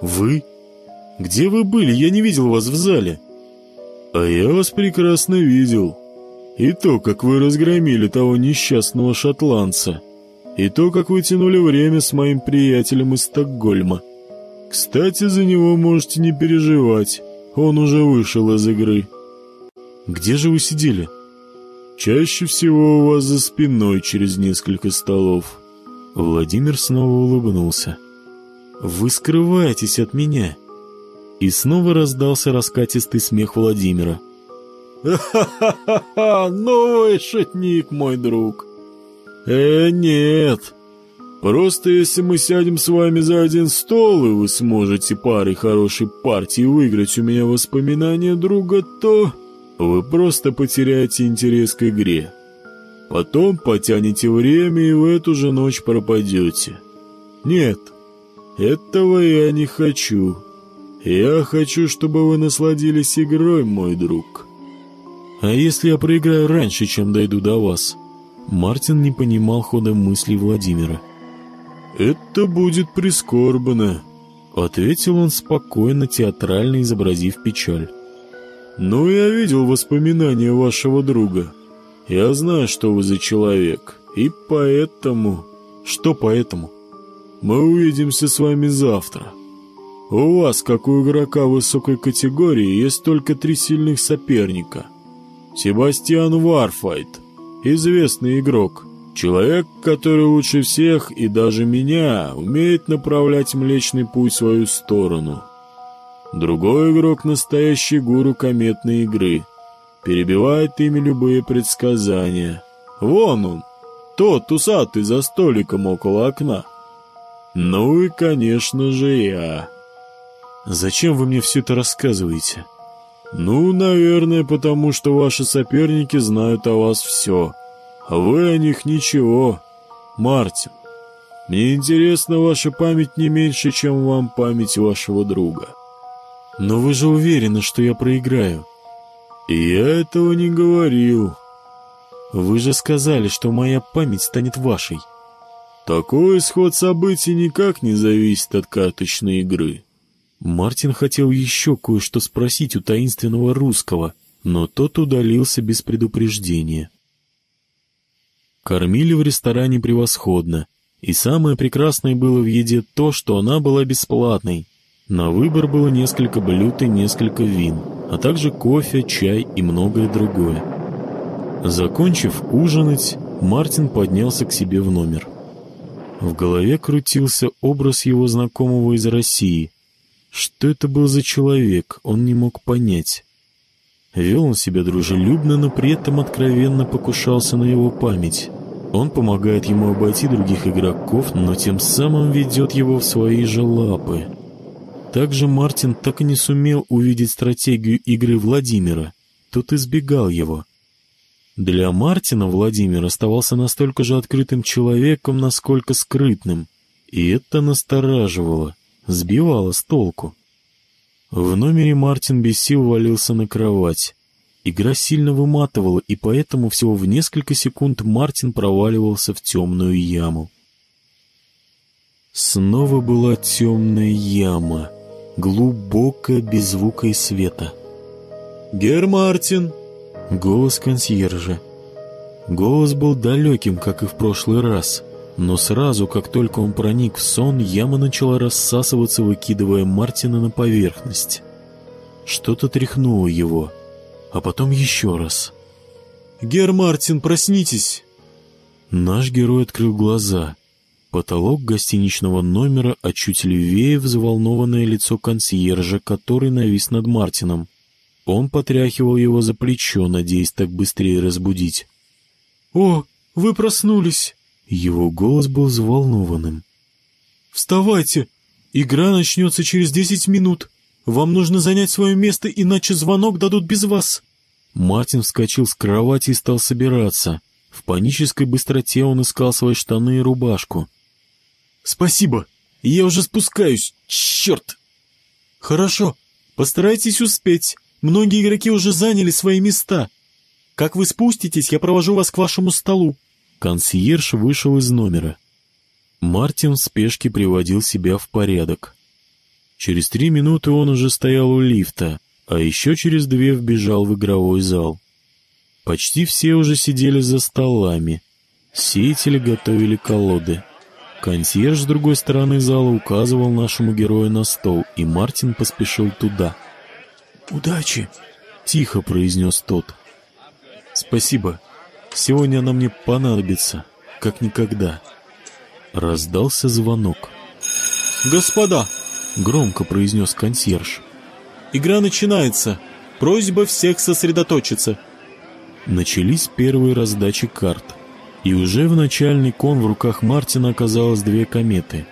«Вы? Где вы были? Я не видел вас в зале».
«А я вас прекрасно видел», и то, как вы разгромили того несчастного шотландца. И то, как вы тянули время с моим приятелем из Стокгольма. Кстати, за него можете не переживать. Он уже вышел из игры.
Где же вы сидели?
Чаще всего у вас за спиной через несколько столов.
Владимир снова улыбнулся.
Вы скрываетесь от меня.
И снова раздался раскатистый смех Владимира.
«Ха-ха-ха! Новый шутник, мой друг!» «Э, нет! Просто если мы сядем с вами за один стол, и вы сможете парой хорошей партии выиграть у меня воспоминания друга, то вы просто потеряете интерес к игре. Потом потянете время и в эту же ночь пропадете. Нет, этого я не хочу. Я хочу, чтобы вы насладились игрой, мой друг».
«А если я проиграю раньше, чем дойду до вас?» Мартин не понимал хода мыслей Владимира.
«Это будет прискорбно», —
ответил он спокойно, театрально изобразив печаль.
«Ну, я видел воспоминания вашего друга. Я знаю, что вы за человек, и поэтому...»
«Что поэтому?»
«Мы увидимся с вами завтра. У вас, как у игрока высокой категории, есть только три сильных соперника — Себастьян Варфайт, известный игрок, человек, который лучше всех и даже меня умеет направлять Млечный Путь в свою сторону. Другой игрок — настоящий гуру кометной игры, перебивает ими любые предсказания. Вон он, Тот усатый за столиком около окна. Ну и, конечно же, я.
Зачем вы мне все это рассказываете?
Ну, наверное, потому что ваши соперники знают о вас все, а вы о них ничего. Мартин, мне интересна ваша память не меньше, чем вам память вашего друга.
Но вы же уверены, что я проиграю.
Я этого не говорил.
Вы же сказали, что моя память станет вашей.
Такой исход событий никак не зависит от карточной игры.
Мартин хотел еще кое-что спросить у таинственного русского, но тот удалился без предупреждения. Кормили в ресторане превосходно, и самое прекрасное было в еде то, что она была бесплатной. На выбор было несколько блюд и несколько вин, а также кофе, чай и многое другое. Закончив ужинать, Мартин поднялся к себе в номер. В голове крутился образ его знакомого из России. Что это был за человек, он не мог понять. Вел он себя дружелюбно, но при этом откровенно покушался на его память. Он помогает ему обойти других игроков, но тем самым ведет его в свои же лапы. Также Мартин так и не сумел увидеть стратегию игры Владимира. Тот избегал его. Для Мартина Владимир оставался настолько же открытым человеком, насколько скрытным. И это настораживало, сбивало с толку. В номере Мартин без сил валился на кровать. Игра сильно выматывала, и поэтому всего в несколько секунд Мартин проваливался в темную яму. Снова была темная яма, глубокая, без звука и света.
«Гер Мартин!»
Голос консьержа. Голос был далеким, как и в прошлый раз, но сразу, как только он проник в сон, яма начала рассасываться, выкидывая Мартина на поверхность. Что-то тряхнуло его, а потом еще раз.
«Гер Мартин, проснитесь!»
Наш герой открыл глаза. Потолок гостиничного номера, а чуть левее взволнованное лицо консьержа, который навис над Мартином. Он потряхивал его за плечо, надеясь так быстрее разбудить.
«О, вы проснулись!»
Его голос был взволнованным.
«Вставайте! Игра начнется через десять минут. Вам нужно занять свое место, иначе звонок дадут без вас».
Мартин вскочил с кровати и стал собираться. В панической быстроте он искал свои штаны и рубашку.
«Спасибо! Я уже спускаюсь! Черт!» «Хорошо, постарайтесь успеть. Многие игроки уже заняли свои места. Как вы спуститесь, я провожу вас к вашему столу».
Консьерж вышел из номера. Мартин в спешке приводил себя в порядок. Через три минуты он уже стоял у лифта, а еще через две вбежал в игровой зал. Почти все уже сидели за столами. Сеятели готовили колоды. Консьерж с другой стороны зала указывал нашему герою на стол, и Мартин поспешил туда.
«Удачи!»
— тихо произнес тот. «Спасибо. Сегодня она мне понадобится, как никогда». Раздался звонок.
«Господа!»
— громко произнес консьерж.
«Игра начинается. Просьба всех сосредоточиться».
Начались первые раздачи карт. И уже в начальный кон в руках Мартина оказалось две кометы.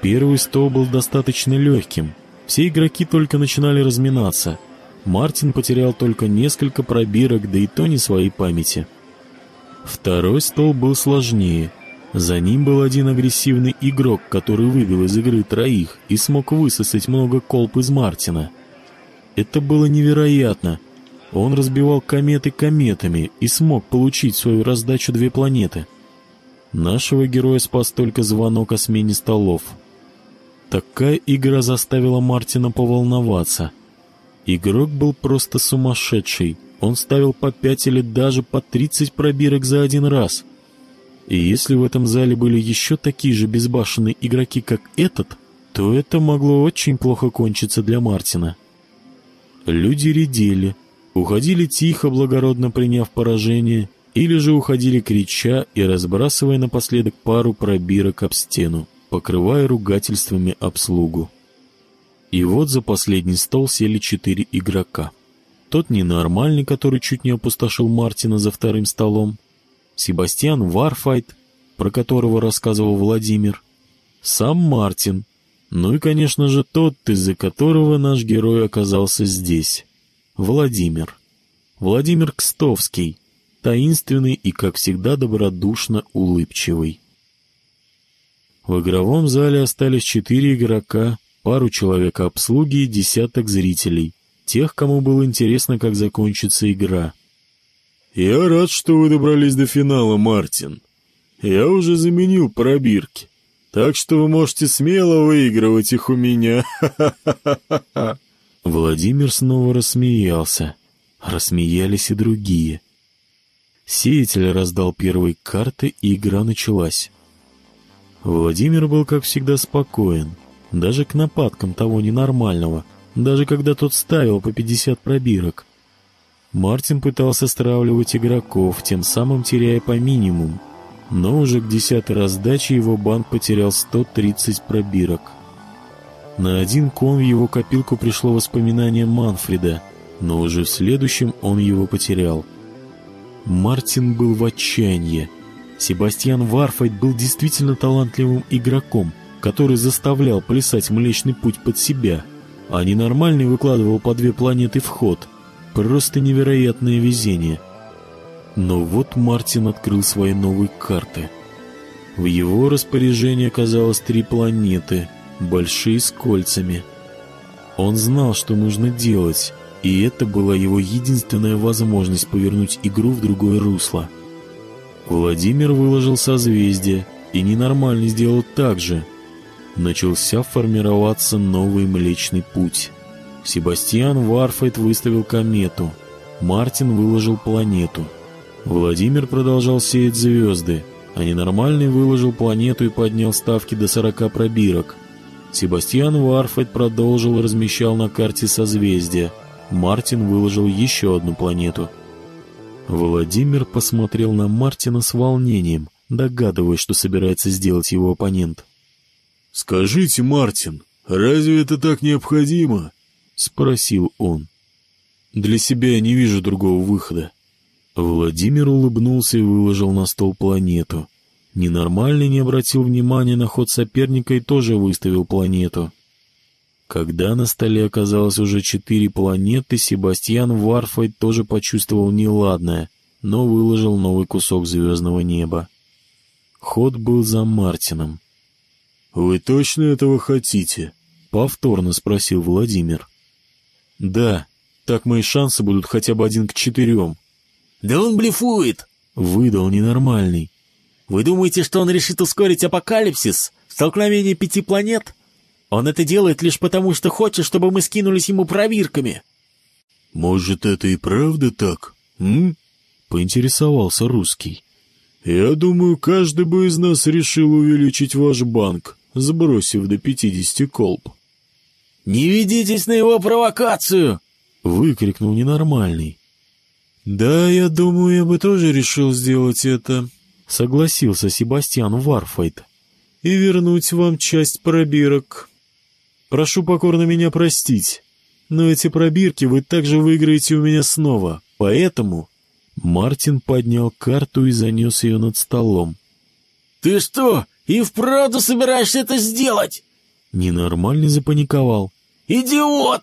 Первый стол был достаточно легким, все игроки только начинали разминаться. Мартин потерял только несколько пробирок, да и то не своей памяти. Второй стол был сложнее. За ним был один агрессивный игрок, который вывел из игры троих и смог высосать много колб из Мартина. Это было невероятно. Он разбивал кометы кометами и смог получить свою раздачу две планеты. Нашего героя спас только звонок о смене столов — Такая игра заставила Мартина поволноваться. Игрок был просто сумасшедший. Он ставил по пять или даже по тридцать пробирок за один раз. И если в этом зале были еще такие же безбашенные игроки, как этот, то это могло очень плохо кончиться для Мартина. Люди редели, уходили тихо, благородно приняв поражение, или же уходили крича и разбрасывая напоследок пару пробирок об стену покрывая ругательствами обслугу. И вот за последний стол сели четыре игрока. Тот ненормальный, который чуть не опустошил Мартина за вторым столом. Себастьян Варфайт, про которого рассказывал Владимир, сам Мартин, ну и, конечно же, тот, из-за которого наш герой оказался здесь. Владимир. Владимир Кстовский, таинственный и, как всегда, добродушно улыбчивый. В игровом зале остались четыре игрока, пару человек обслуги и десяток зрителей, тех, кому было интересно, как закончится игра.
«Я рад, что вы добрались до финала, Мартин. Я уже заменил пробирки, так что вы можете смело выигрывать их у меня. <laughs>
Владимир снова рассмеялся. Рассмеялись и другие. Сеятель раздал первые карты, и игра началась. Владимир был, как всегда, спокоен, даже к нападкам того ненормального, даже когда тот ставил по 50 пробирок. Мартин пытался стравливать игроков, тем самым теряя по минимуму, но уже к десятой раздаче его банк потерял 130 пробирок. На один кон в его копилку пришло воспоминание Манфреда, но уже в следующем он его потерял. Мартин был в отчаянии. Себастьян Варфайт был действительно талантливым игроком, который заставлял плясать Млечный Путь под себя, а ненормальный выкладывал по две планеты в ход. Просто невероятное везение. Но вот Мартин открыл свои новые карты. В его распоряжении оказалось три планеты, большие с кольцами. Он знал, что нужно делать, и это была его единственная возможность повернуть игру в другое русло. Владимир выложил созвездие, и ненормальный сделал так же. Начался формироваться новый Млечный Путь. Себастьян Варфайт выставил комету, Мартин выложил планету. Владимир продолжал сеять звезды, а ненормальный выложил планету и поднял ставки до 40 пробирок. Себастьян Варфайт продолжил и размещал на карте созвездия – Мартин выложил еще одну планету. Владимир посмотрел на Мартина с волнением, догадываясь, что собирается сделать его оппонент.
«Скажите, Мартин, разве это так необходимо?»
— спросил он. «Для себя я не вижу другого выхода». Владимир улыбнулся и выложил на стол планету. Ненормальный не обратил внимания на ход соперника и тоже выставил планету. Когда на столе оказалось уже четыре планеты, Себастьян Варфой тоже почувствовал неладное, но выложил новый кусок звездного неба. Ход был за Мартином.
«Вы точно этого хотите?»
— повторно спросил Владимир. «Да, так мои шансы будут хотя бы один к четырем».
«Да он блефует!»
— выдал ненормальный.
«Вы думаете, что он решит ускорить апокалипсис? Столкновение пяти планет?» Он это делает лишь потому, что хочет, чтобы мы скинулись ему пробирками.
Может, это и правда так, м?
Поинтересовался русский.
Я думаю, каждый бы из нас решил увеличить ваш банк, сбросив до пятидесяти колб.
«Не ведитесь на его провокацию!»
— выкрикнул ненормальный. «Да, я думаю, я бы тоже решил сделать это», — согласился Себастьян Варфайт. «И вернуть вам часть пробирок». Прошу покорно меня простить, но эти пробирки вы также выиграете у меня снова, поэтому...» Мартин поднял карту и занес ее над столом.
«Ты что, и вправду собираешься это сделать?»
Ненормальный запаниковал.
«Идиот!»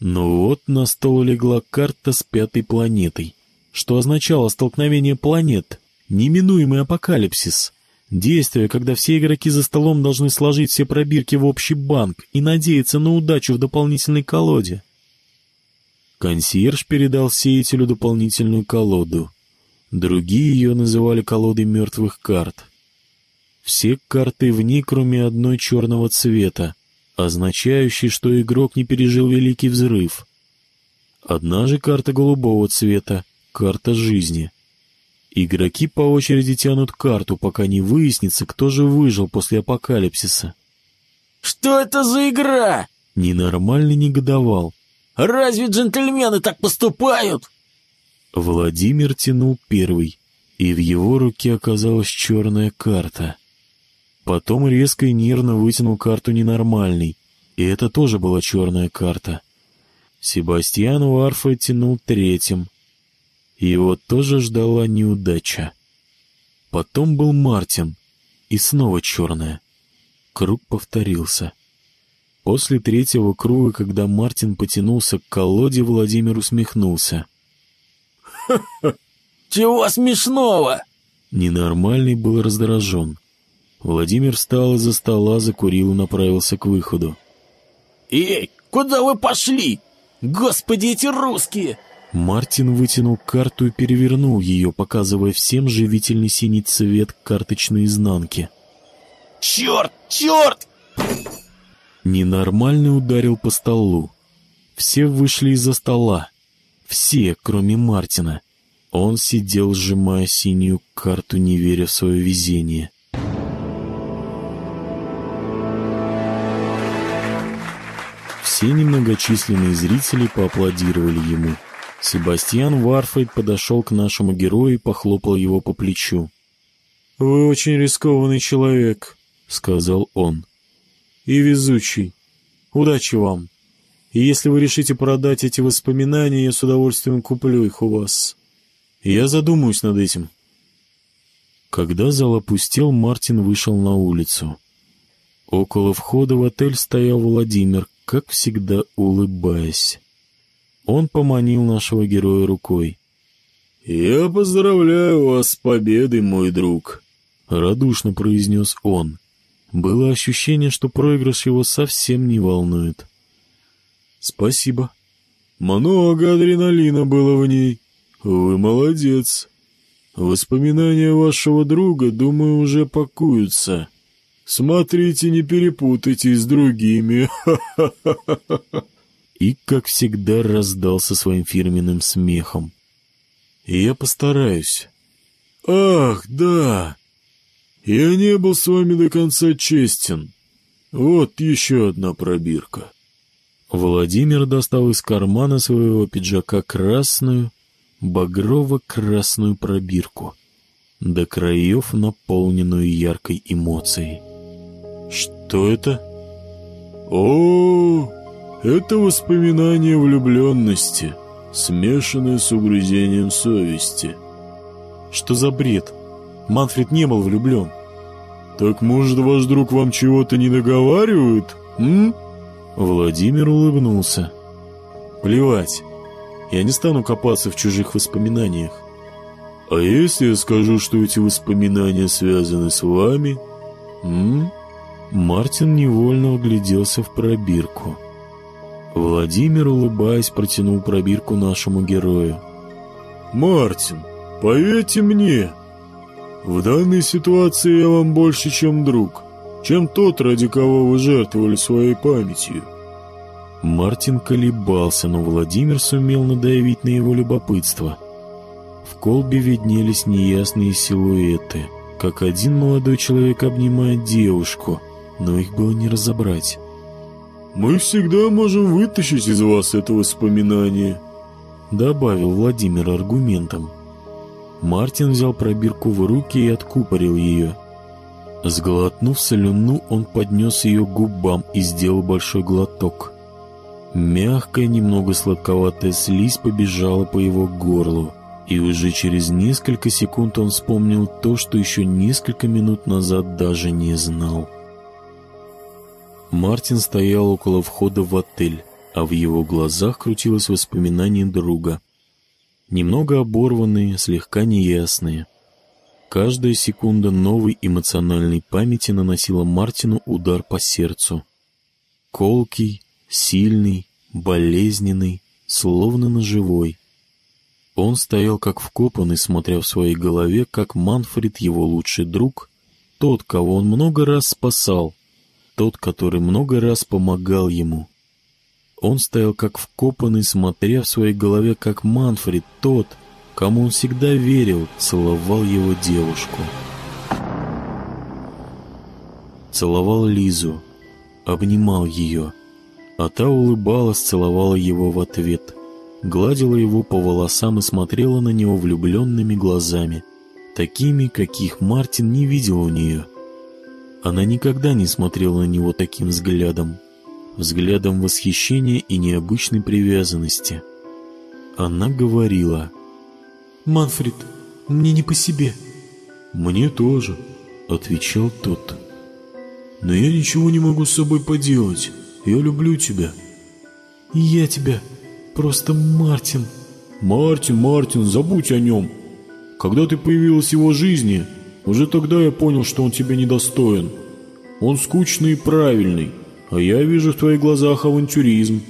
Ну вот на стол легла карта с пятой планетой, что означало столкновение планет, неминуемый апокалипсис. Действие, когда все игроки за столом должны сложить все пробирки в общий банк и надеяться на удачу в дополнительной колоде. Консьерж передал сеятелю дополнительную колоду. Другие ее называли колодой мертвых карт. Все карты в ней, кроме одной черного цвета, означающей, что игрок не пережил великий взрыв. Одна же карта голубого цвета, карта жизни — Игроки по очереди тянут карту, пока не выяснится, кто же выжил после апокалипсиса.
«Что это за игра?»
Ненормальный негодовал.
«Разве джентльмены так поступают?»
Владимир тянул первый, и в его руке оказалась черная карта. Потом резко и нервно вытянул карту ненормальный, и это тоже была черная карта. Себастьян Уарфа тянул третьим, его тоже ждала неудача. Потом был Мартин, и снова черная. Круг повторился. После третьего круга, когда Мартин потянулся к колоде, Владимир усмехнулся. <laughs>
Чего смешного?»
Ненормальный был раздражен. Владимир встал из-за стола, закурил и направился к выходу.
«Эй, куда вы пошли? Господи, эти русские!»
Мартин вытянул карту и перевернул ее, показывая всем живительный синий цвет карточной изнанки.
«Черт! Черт!»
Ненормальный ударил по столу. Все вышли из-за стола. Все, кроме Мартина. Он сидел, сжимая синюю карту, не веря в свое везение. Все немногочисленные зрители поаплодировали ему. Себастьян Варфейд подошел к нашему герою и похлопал его по плечу.
«Вы очень рискованный человек», — сказал он. «И везучий. Удачи вам. И если вы решите продать эти воспоминания, я с удовольствием куплю их у вас. Я задумаюсь над этим».
Когда зал опустел, Мартин вышел на улицу. Около входа в отель стоял Владимир, как всегда улыбаясь. Он поманил нашего героя рукой.
«Я поздравляю вас с победой, мой друг», —
радушно произнес он. Было ощущение, что проигрыш его совсем не волнует.
«Спасибо».
«Много адреналина было в ней. Вы молодец. Воспоминания вашего друга, думаю, уже пакуются». Смотрите, не перепутайте с другими. <laughs>
И, как всегда, раздался своим фирменным смехом.
Я постараюсь.
Ах, да. Я не был с вами до конца честен. Вот еще одна пробирка.
Владимир достал из кармана своего пиджака красную, багрово-красную пробирку, до краев наполненную яркой эмоцией.
Что это?
О, это воспоминание влюбленности, смешанное с угрызением совести.
Что за бред? Манфред не был влюблен.
Так может, ваш друг вам чего-то не договаривает, м?
Владимир улыбнулся.
Плевать. Я не стану копаться в чужих воспоминаниях.
А если я скажу, что эти воспоминания связаны с вами, м?
Мартин невольно угляделся в пробирку. Владимир, улыбаясь, протянул пробирку нашему герою.
«Мартин, поверьте мне, в данной ситуации я вам больше, чем друг, чем тот, ради кого вы жертвовали своей памятью».
Мартин колебался, но Владимир сумел надавить на его любопытство. В колбе виднелись неясные силуэты, как один молодой человек обнимает девушку — но их было не разобрать.
«Мы всегда можем вытащить из вас это воспоминание», —
добавил Владимир аргументом. Мартин взял пробирку в руки и откупорил ее. Сглотнув слюну, он поднес ее к губам и сделал большой глоток. Мягкая, немного сладковатая слизь побежала по его горлу, и уже через несколько секунд он вспомнил то, что еще несколько минут назад даже не знал. Мартин стоял около входа в отель, а в его глазах крутилось воспоминание друга. Немного оборванные, слегка неясные. Каждая секунда новой эмоциональной памяти наносила Мартину удар по сердцу. Колкий, сильный, болезненный, словно ножевой. Он стоял как вкопанный, смотря в своей голове, как Манфред, его лучший друг, тот, кого он много раз спасал, тот, который много раз помогал ему. Он стоял как вкопанный, смотря в своей голове, как Манфред, тот, кому он всегда верил, целовал его девушку. Целовал Лизу, обнимал ее, а та улыбалась, целовала его в ответ, гладила его по волосам и смотрела на него влюбленными глазами, такими, каких Мартин не видел у нее. Она никогда не смотрела на него таким взглядом, взглядом восхищения и необычной привязанности. Она говорила,
«Манфред, мне не по себе.
«Мне тоже», — отвечал тот. «Но я ничего не могу с собой поделать. Я люблю тебя».
«И я тебя. Просто Мартин».
«Мартин, Мартин, забудь о нем. Когда ты появилась в его жизни, уже тогда я понял, что он тебя недостоин. Он скучный и правильный, а я вижу в твоих глазах авантюризм.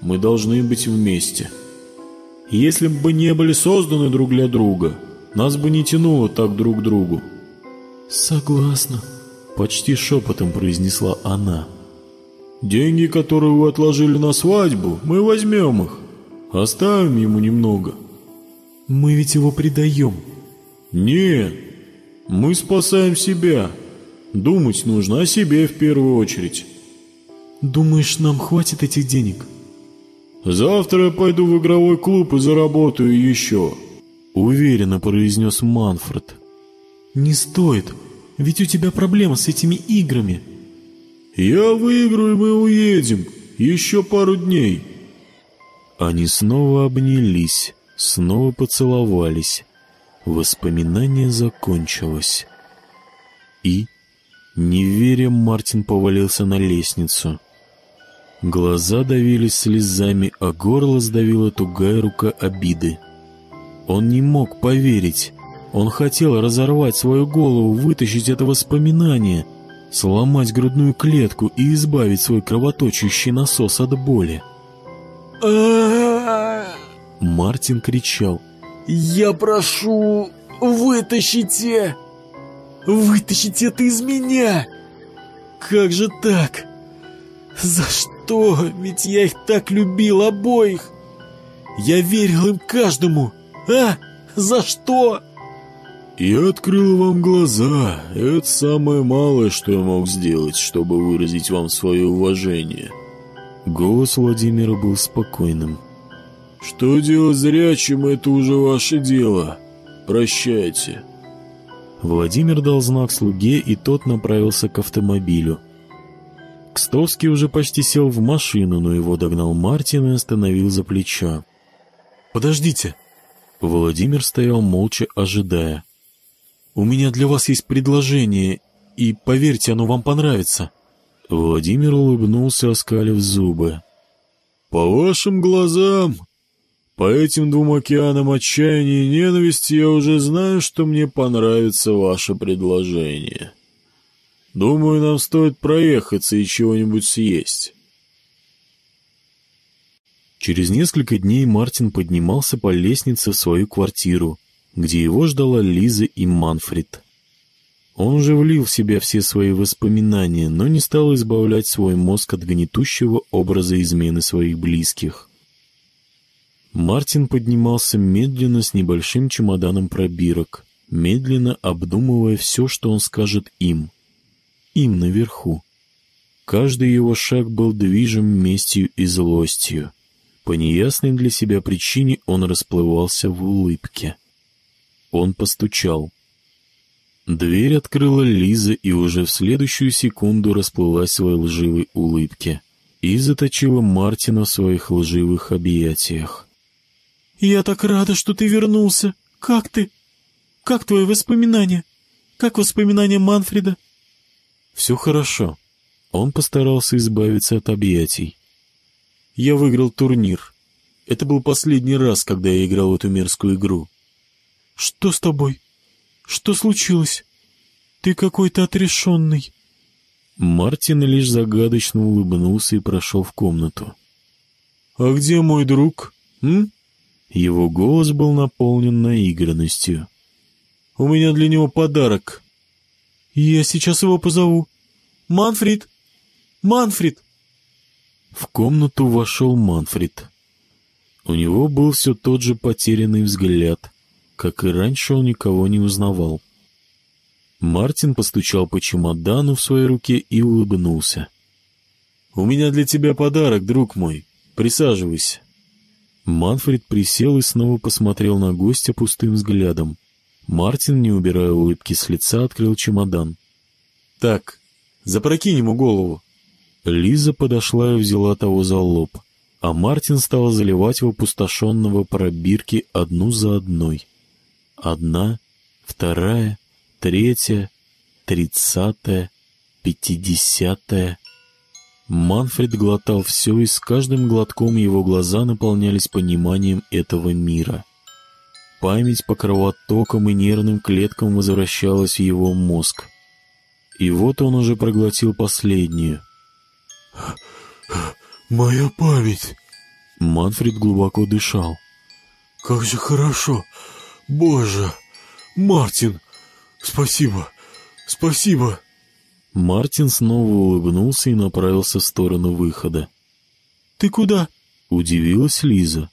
Мы должны быть вместе. Если бы не были созданы друг для друга, нас бы не тянуло так друг к другу.
Согласна,
почти шепотом произнесла она.
Деньги, которые вы отложили на свадьбу, мы возьмем их. Оставим ему немного.
Мы ведь его предаем.
Нет, мы спасаем себя. Думать нужно о себе в первую очередь.
Думаешь, нам хватит этих денег?
Завтра я пойду в игровой клуб и заработаю еще.
Уверенно произнес Манфред.
Не стоит, ведь у тебя проблема с этими играми.
Я выиграю, и мы уедем. Еще пару дней.
Они снова обнялись, снова поцеловались. Воспоминание закончилось. И, не веря, Мартин повалился на лестницу. Глаза давились слезами, а горло сдавила тугая рука обиды. Он не мог поверить. Он хотел разорвать свою голову, вытащить это воспоминание, сломать грудную клетку и избавить свой кровоточащий насос от боли. Мартин кричал.
«Я прошу, вытащите! Вытащите это из меня! Как же так? За что? Ведь я их так любил обоих! Я верил им каждому! А? За что?»
«Я открыл вам глаза. Это самое малое, что я мог сделать, чтобы выразить вам свое уважение».
Голос Владимира был спокойным.
«Что делать зрячим, это уже ваше дело. Прощайте».
Владимир дал знак слуге, и тот направился к автомобилю. Кстовский уже почти сел в машину, но его догнал Мартин и остановил за плеча.
«Подождите!»
Владимир стоял молча, ожидая.
«У меня для вас есть предложение, и, поверьте, оно вам понравится».
Владимир улыбнулся, оскалив зубы.
«По вашим глазам, по этим двум океанам отчаяния и ненависти я уже знаю, что мне понравится ваше предложение. Думаю, нам стоит проехаться и чего-нибудь съесть».
Через несколько дней Мартин поднимался по лестнице в свою квартиру, где его ждала Лиза и Манфред. Он уже влил в себя все свои воспоминания, но не стал избавлять свой мозг от гнетущего образа измены своих близких. Мартин поднимался медленно с небольшим чемоданом пробирок, медленно обдумывая все, что он скажет им. Им наверху. Каждый его шаг был движим местью и злостью. По неясной для себя причине он расплывался в улыбке. Он постучал. Дверь открыла Лиза и уже в следующую секунду расплылась в своей лживой улыбке и заточила Мартина в своих лживых объятиях.
«Я так рада, что ты вернулся. Как ты? Как твои воспоминания? Как воспоминания Манфреда?»
«Все хорошо». Он постарался избавиться от объятий.
«Я выиграл турнир. Это был последний раз, когда я играл в эту мерзкую игру». «Что с тобой?» Что случилось? Ты какой-то отрешенный.
Мартин лишь загадочно улыбнулся и прошел в комнату.
«А где мой друг? М?»
Его голос был наполнен наигранностью.
«У меня для него подарок».
«Я сейчас его позову. Манфрид! Манфрид!»
В комнату вошел Манфрид. У него был все тот же потерянный взгляд, как и раньше он никого не узнавал. Мартин постучал по чемодану в своей руке и улыбнулся.
«У меня для тебя подарок, друг мой. Присаживайся».
Манфред присел и снова посмотрел на гостя пустым взглядом. Мартин, не убирая улыбки с лица, открыл чемодан.
«Так, запрокинь ему голову».
Лиза подошла и взяла того за лоб, а Мартин стал заливать в опустошенного пробирки одну за одной. Одна, вторая, третья, тридцатая, пятидесятая. Манфред глотал все, и с каждым глотком его глаза наполнялись пониманием этого мира. Память по кровотокам и нервным клеткам возвращалась в его мозг. И вот он уже проглотил последнюю.
«Моя память!»
Манфред глубоко дышал.
«Как же хорошо! Боже! Мартин! Спасибо! Спасибо!»
Мартин снова улыбнулся и направился в сторону выхода.
«Ты куда?»
— удивилась Лиза.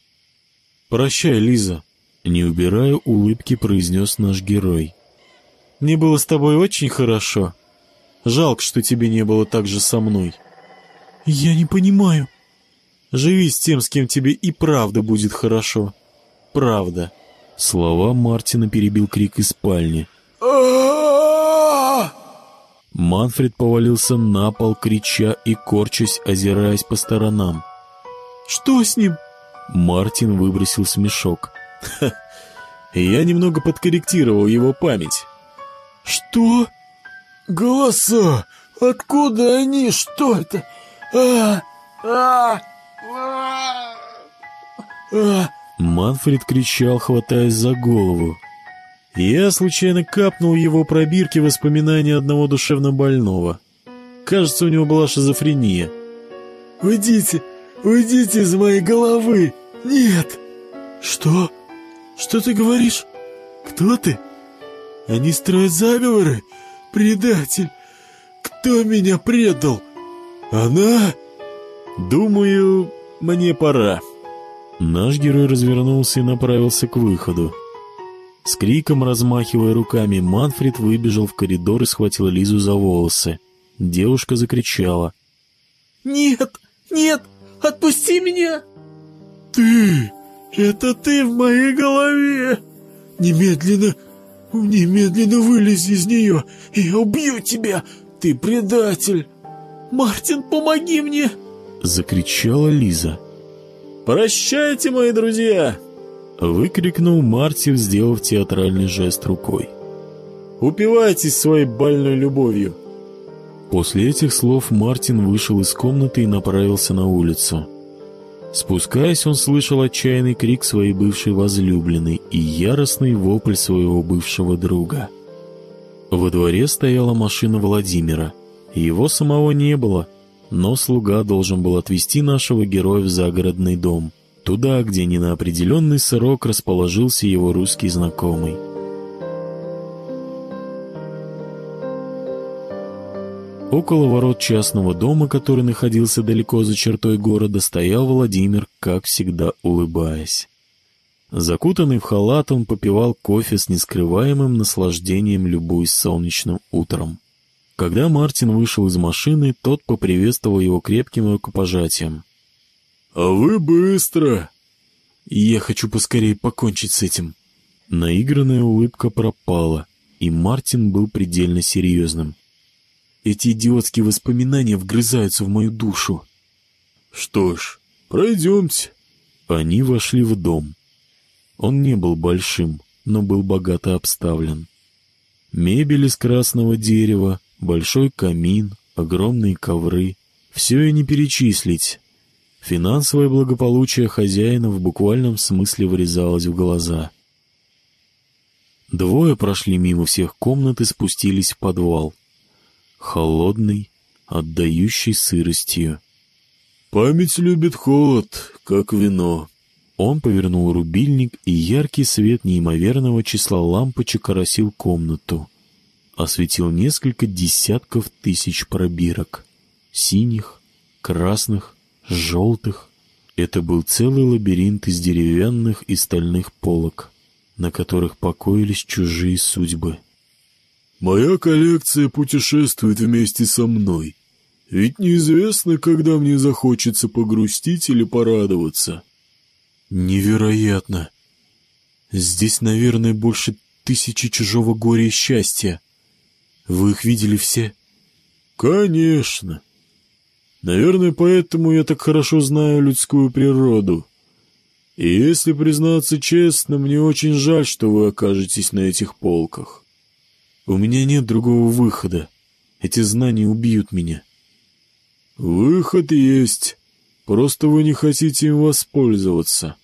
«Прощай, Лиза», —
не убирая улыбки, произнес наш герой.
«Мне было с тобой очень хорошо. Жалко, что тебе не было так же со мной».
«Я не понимаю».
«Живи с тем, с кем тебе и правда будет хорошо. Правда».
Слова Мартина перебил крик из спальни. Манфред повалился на пол, крича и корчась, озираясь по сторонам.
«Что с ним?»
Мартин выбросил смешок.
Ха, я немного подкорректировал его память.
«Что? Голоса! Откуда они? Что это? А! А! А!
а! Манфред кричал, хватаясь за голову.
Я случайно капнул его пробирки воспоминания одного душевнобольного. Кажется, у него была шизофрения.
«Уйдите! Уйдите из моей головы! Нет!» «Что? Что ты говоришь? Кто ты? Они строят заговоры? Предатель! Кто меня предал? Она?»
«Думаю, мне пора».
Наш герой развернулся и направился к выходу. С криком, размахивая руками, Манфред выбежал в коридор и схватил Лизу за волосы. Девушка закричала.
«Нет! Нет! Отпусти меня!» «Ты! Это ты в моей голове! Немедленно, немедленно вылезь из нее, и я убью тебя! Ты предатель! Мартин, помоги мне!»
Закричала Лиза.
«Прощайте, мои друзья!»
Выкрикнул Мартин, сделав театральный жест рукой.
«Упивайтесь своей больной любовью!»
После этих слов Мартин вышел из комнаты и направился на улицу. Спускаясь, он слышал отчаянный крик своей бывшей возлюбленной и яростный вопль своего бывшего друга. Во дворе стояла машина Владимира. Его самого не было, но слуга должен был отвезти нашего героя в загородный дом — туда, где не на определенный срок расположился его русский знакомый. Около ворот частного дома, который находился далеко за чертой города, стоял Владимир, как всегда улыбаясь. Закутанный в халат, он попивал кофе с нескрываемым наслаждением, любуясь солнечным утром. Когда Мартин вышел из машины, тот поприветствовал его крепким рукопожатием.
«А вы быстро!»
«Я хочу поскорее покончить с этим».
Наигранная улыбка пропала, и Мартин был предельно серьезным.
«Эти идиотские воспоминания вгрызаются в мою душу».
«Что ж, пройдемте».
Они вошли в дом. Он не был большим, но был богато обставлен. Мебель из красного дерева, большой камин, огромные ковры — все и не перечислить, Финансовое благополучие хозяина в буквальном смысле вырезалось в глаза. Двое прошли мимо всех комнат и спустились в подвал. Холодный, отдающий сыростью.
«Память любит холод, как вино».
Он повернул рубильник, и яркий свет неимоверного числа лампочек оросил комнату. Осветил несколько десятков тысяч пробирок. Синих, красных, желтых. Это был целый лабиринт из деревянных и стальных полок, на которых покоились чужие судьбы.
«Моя коллекция путешествует вместе со мной. Ведь неизвестно, когда мне захочется погрустить или порадоваться».
«Невероятно! Здесь, наверное, больше тысячи чужого горя и счастья. Вы их видели все?»
«Конечно. Наверное, поэтому я так хорошо знаю людскую природу. И если признаться честно, мне очень жаль, что вы окажетесь на этих полках.
У меня нет другого выхода. Эти знания убьют меня.
Выход есть. Просто вы не хотите им воспользоваться.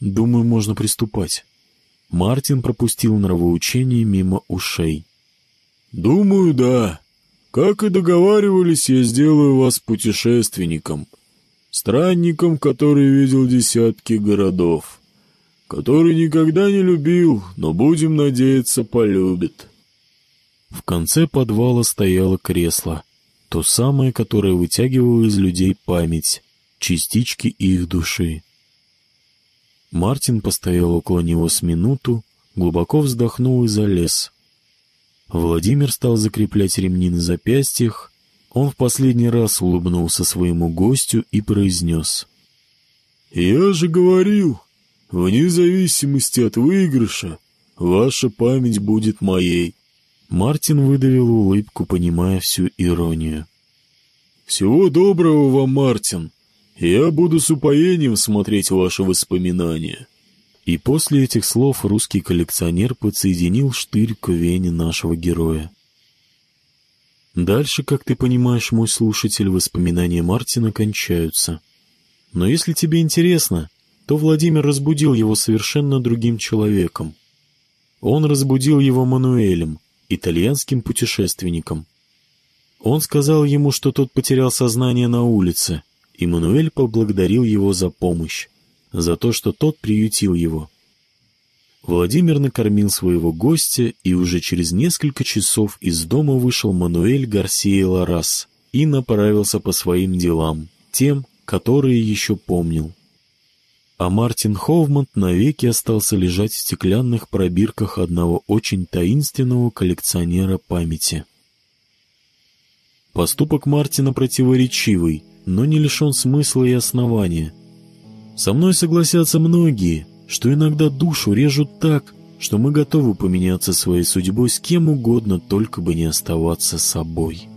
Думаю, можно приступать. Мартин пропустил нравоучение мимо ушей.
Думаю, да. Как и договаривались, я сделаю вас путешественником. Странником, который видел десятки городов который никогда не любил, но, будем надеяться, полюбит.
В конце подвала стояло кресло, то самое, которое вытягивало из людей память, частички их души. Мартин постоял около него с минуту, глубоко вздохнул и залез. Владимир стал закреплять ремни на запястьях, он в последний раз улыбнулся своему гостю и произнес.
«Я же говорил, Вне зависимости от выигрыша, ваша память будет моей.
Мартин выдавил улыбку, понимая всю иронию.
«Всего доброго вам, Мартин. Я буду с упоением смотреть ваши воспоминания».
И после этих слов русский коллекционер подсоединил штырь к вене нашего героя. Дальше, как ты понимаешь, мой слушатель, воспоминания Мартина кончаются. Но если тебе интересно, то Владимир разбудил его совершенно другим человеком. Он разбудил его Мануэлем, итальянским путешественником. Он сказал ему, что тот потерял сознание на улице, и Мануэль поблагодарил его за помощь, за то, что тот приютил его. Владимир накормил своего гостя, и уже через несколько часов из дома вышел Мануэль Гарсия Ларас и направился по своим делам, тем, которые еще помнил а Мартин Ховмонт навеки остался лежать в стеклянных пробирках одного очень таинственного коллекционера памяти. Поступок Мартина противоречивый, но не лишен смысла и основания. Со мной согласятся многие, что иногда душу режут так, что мы готовы поменяться своей судьбой с кем угодно, только бы не оставаться собой».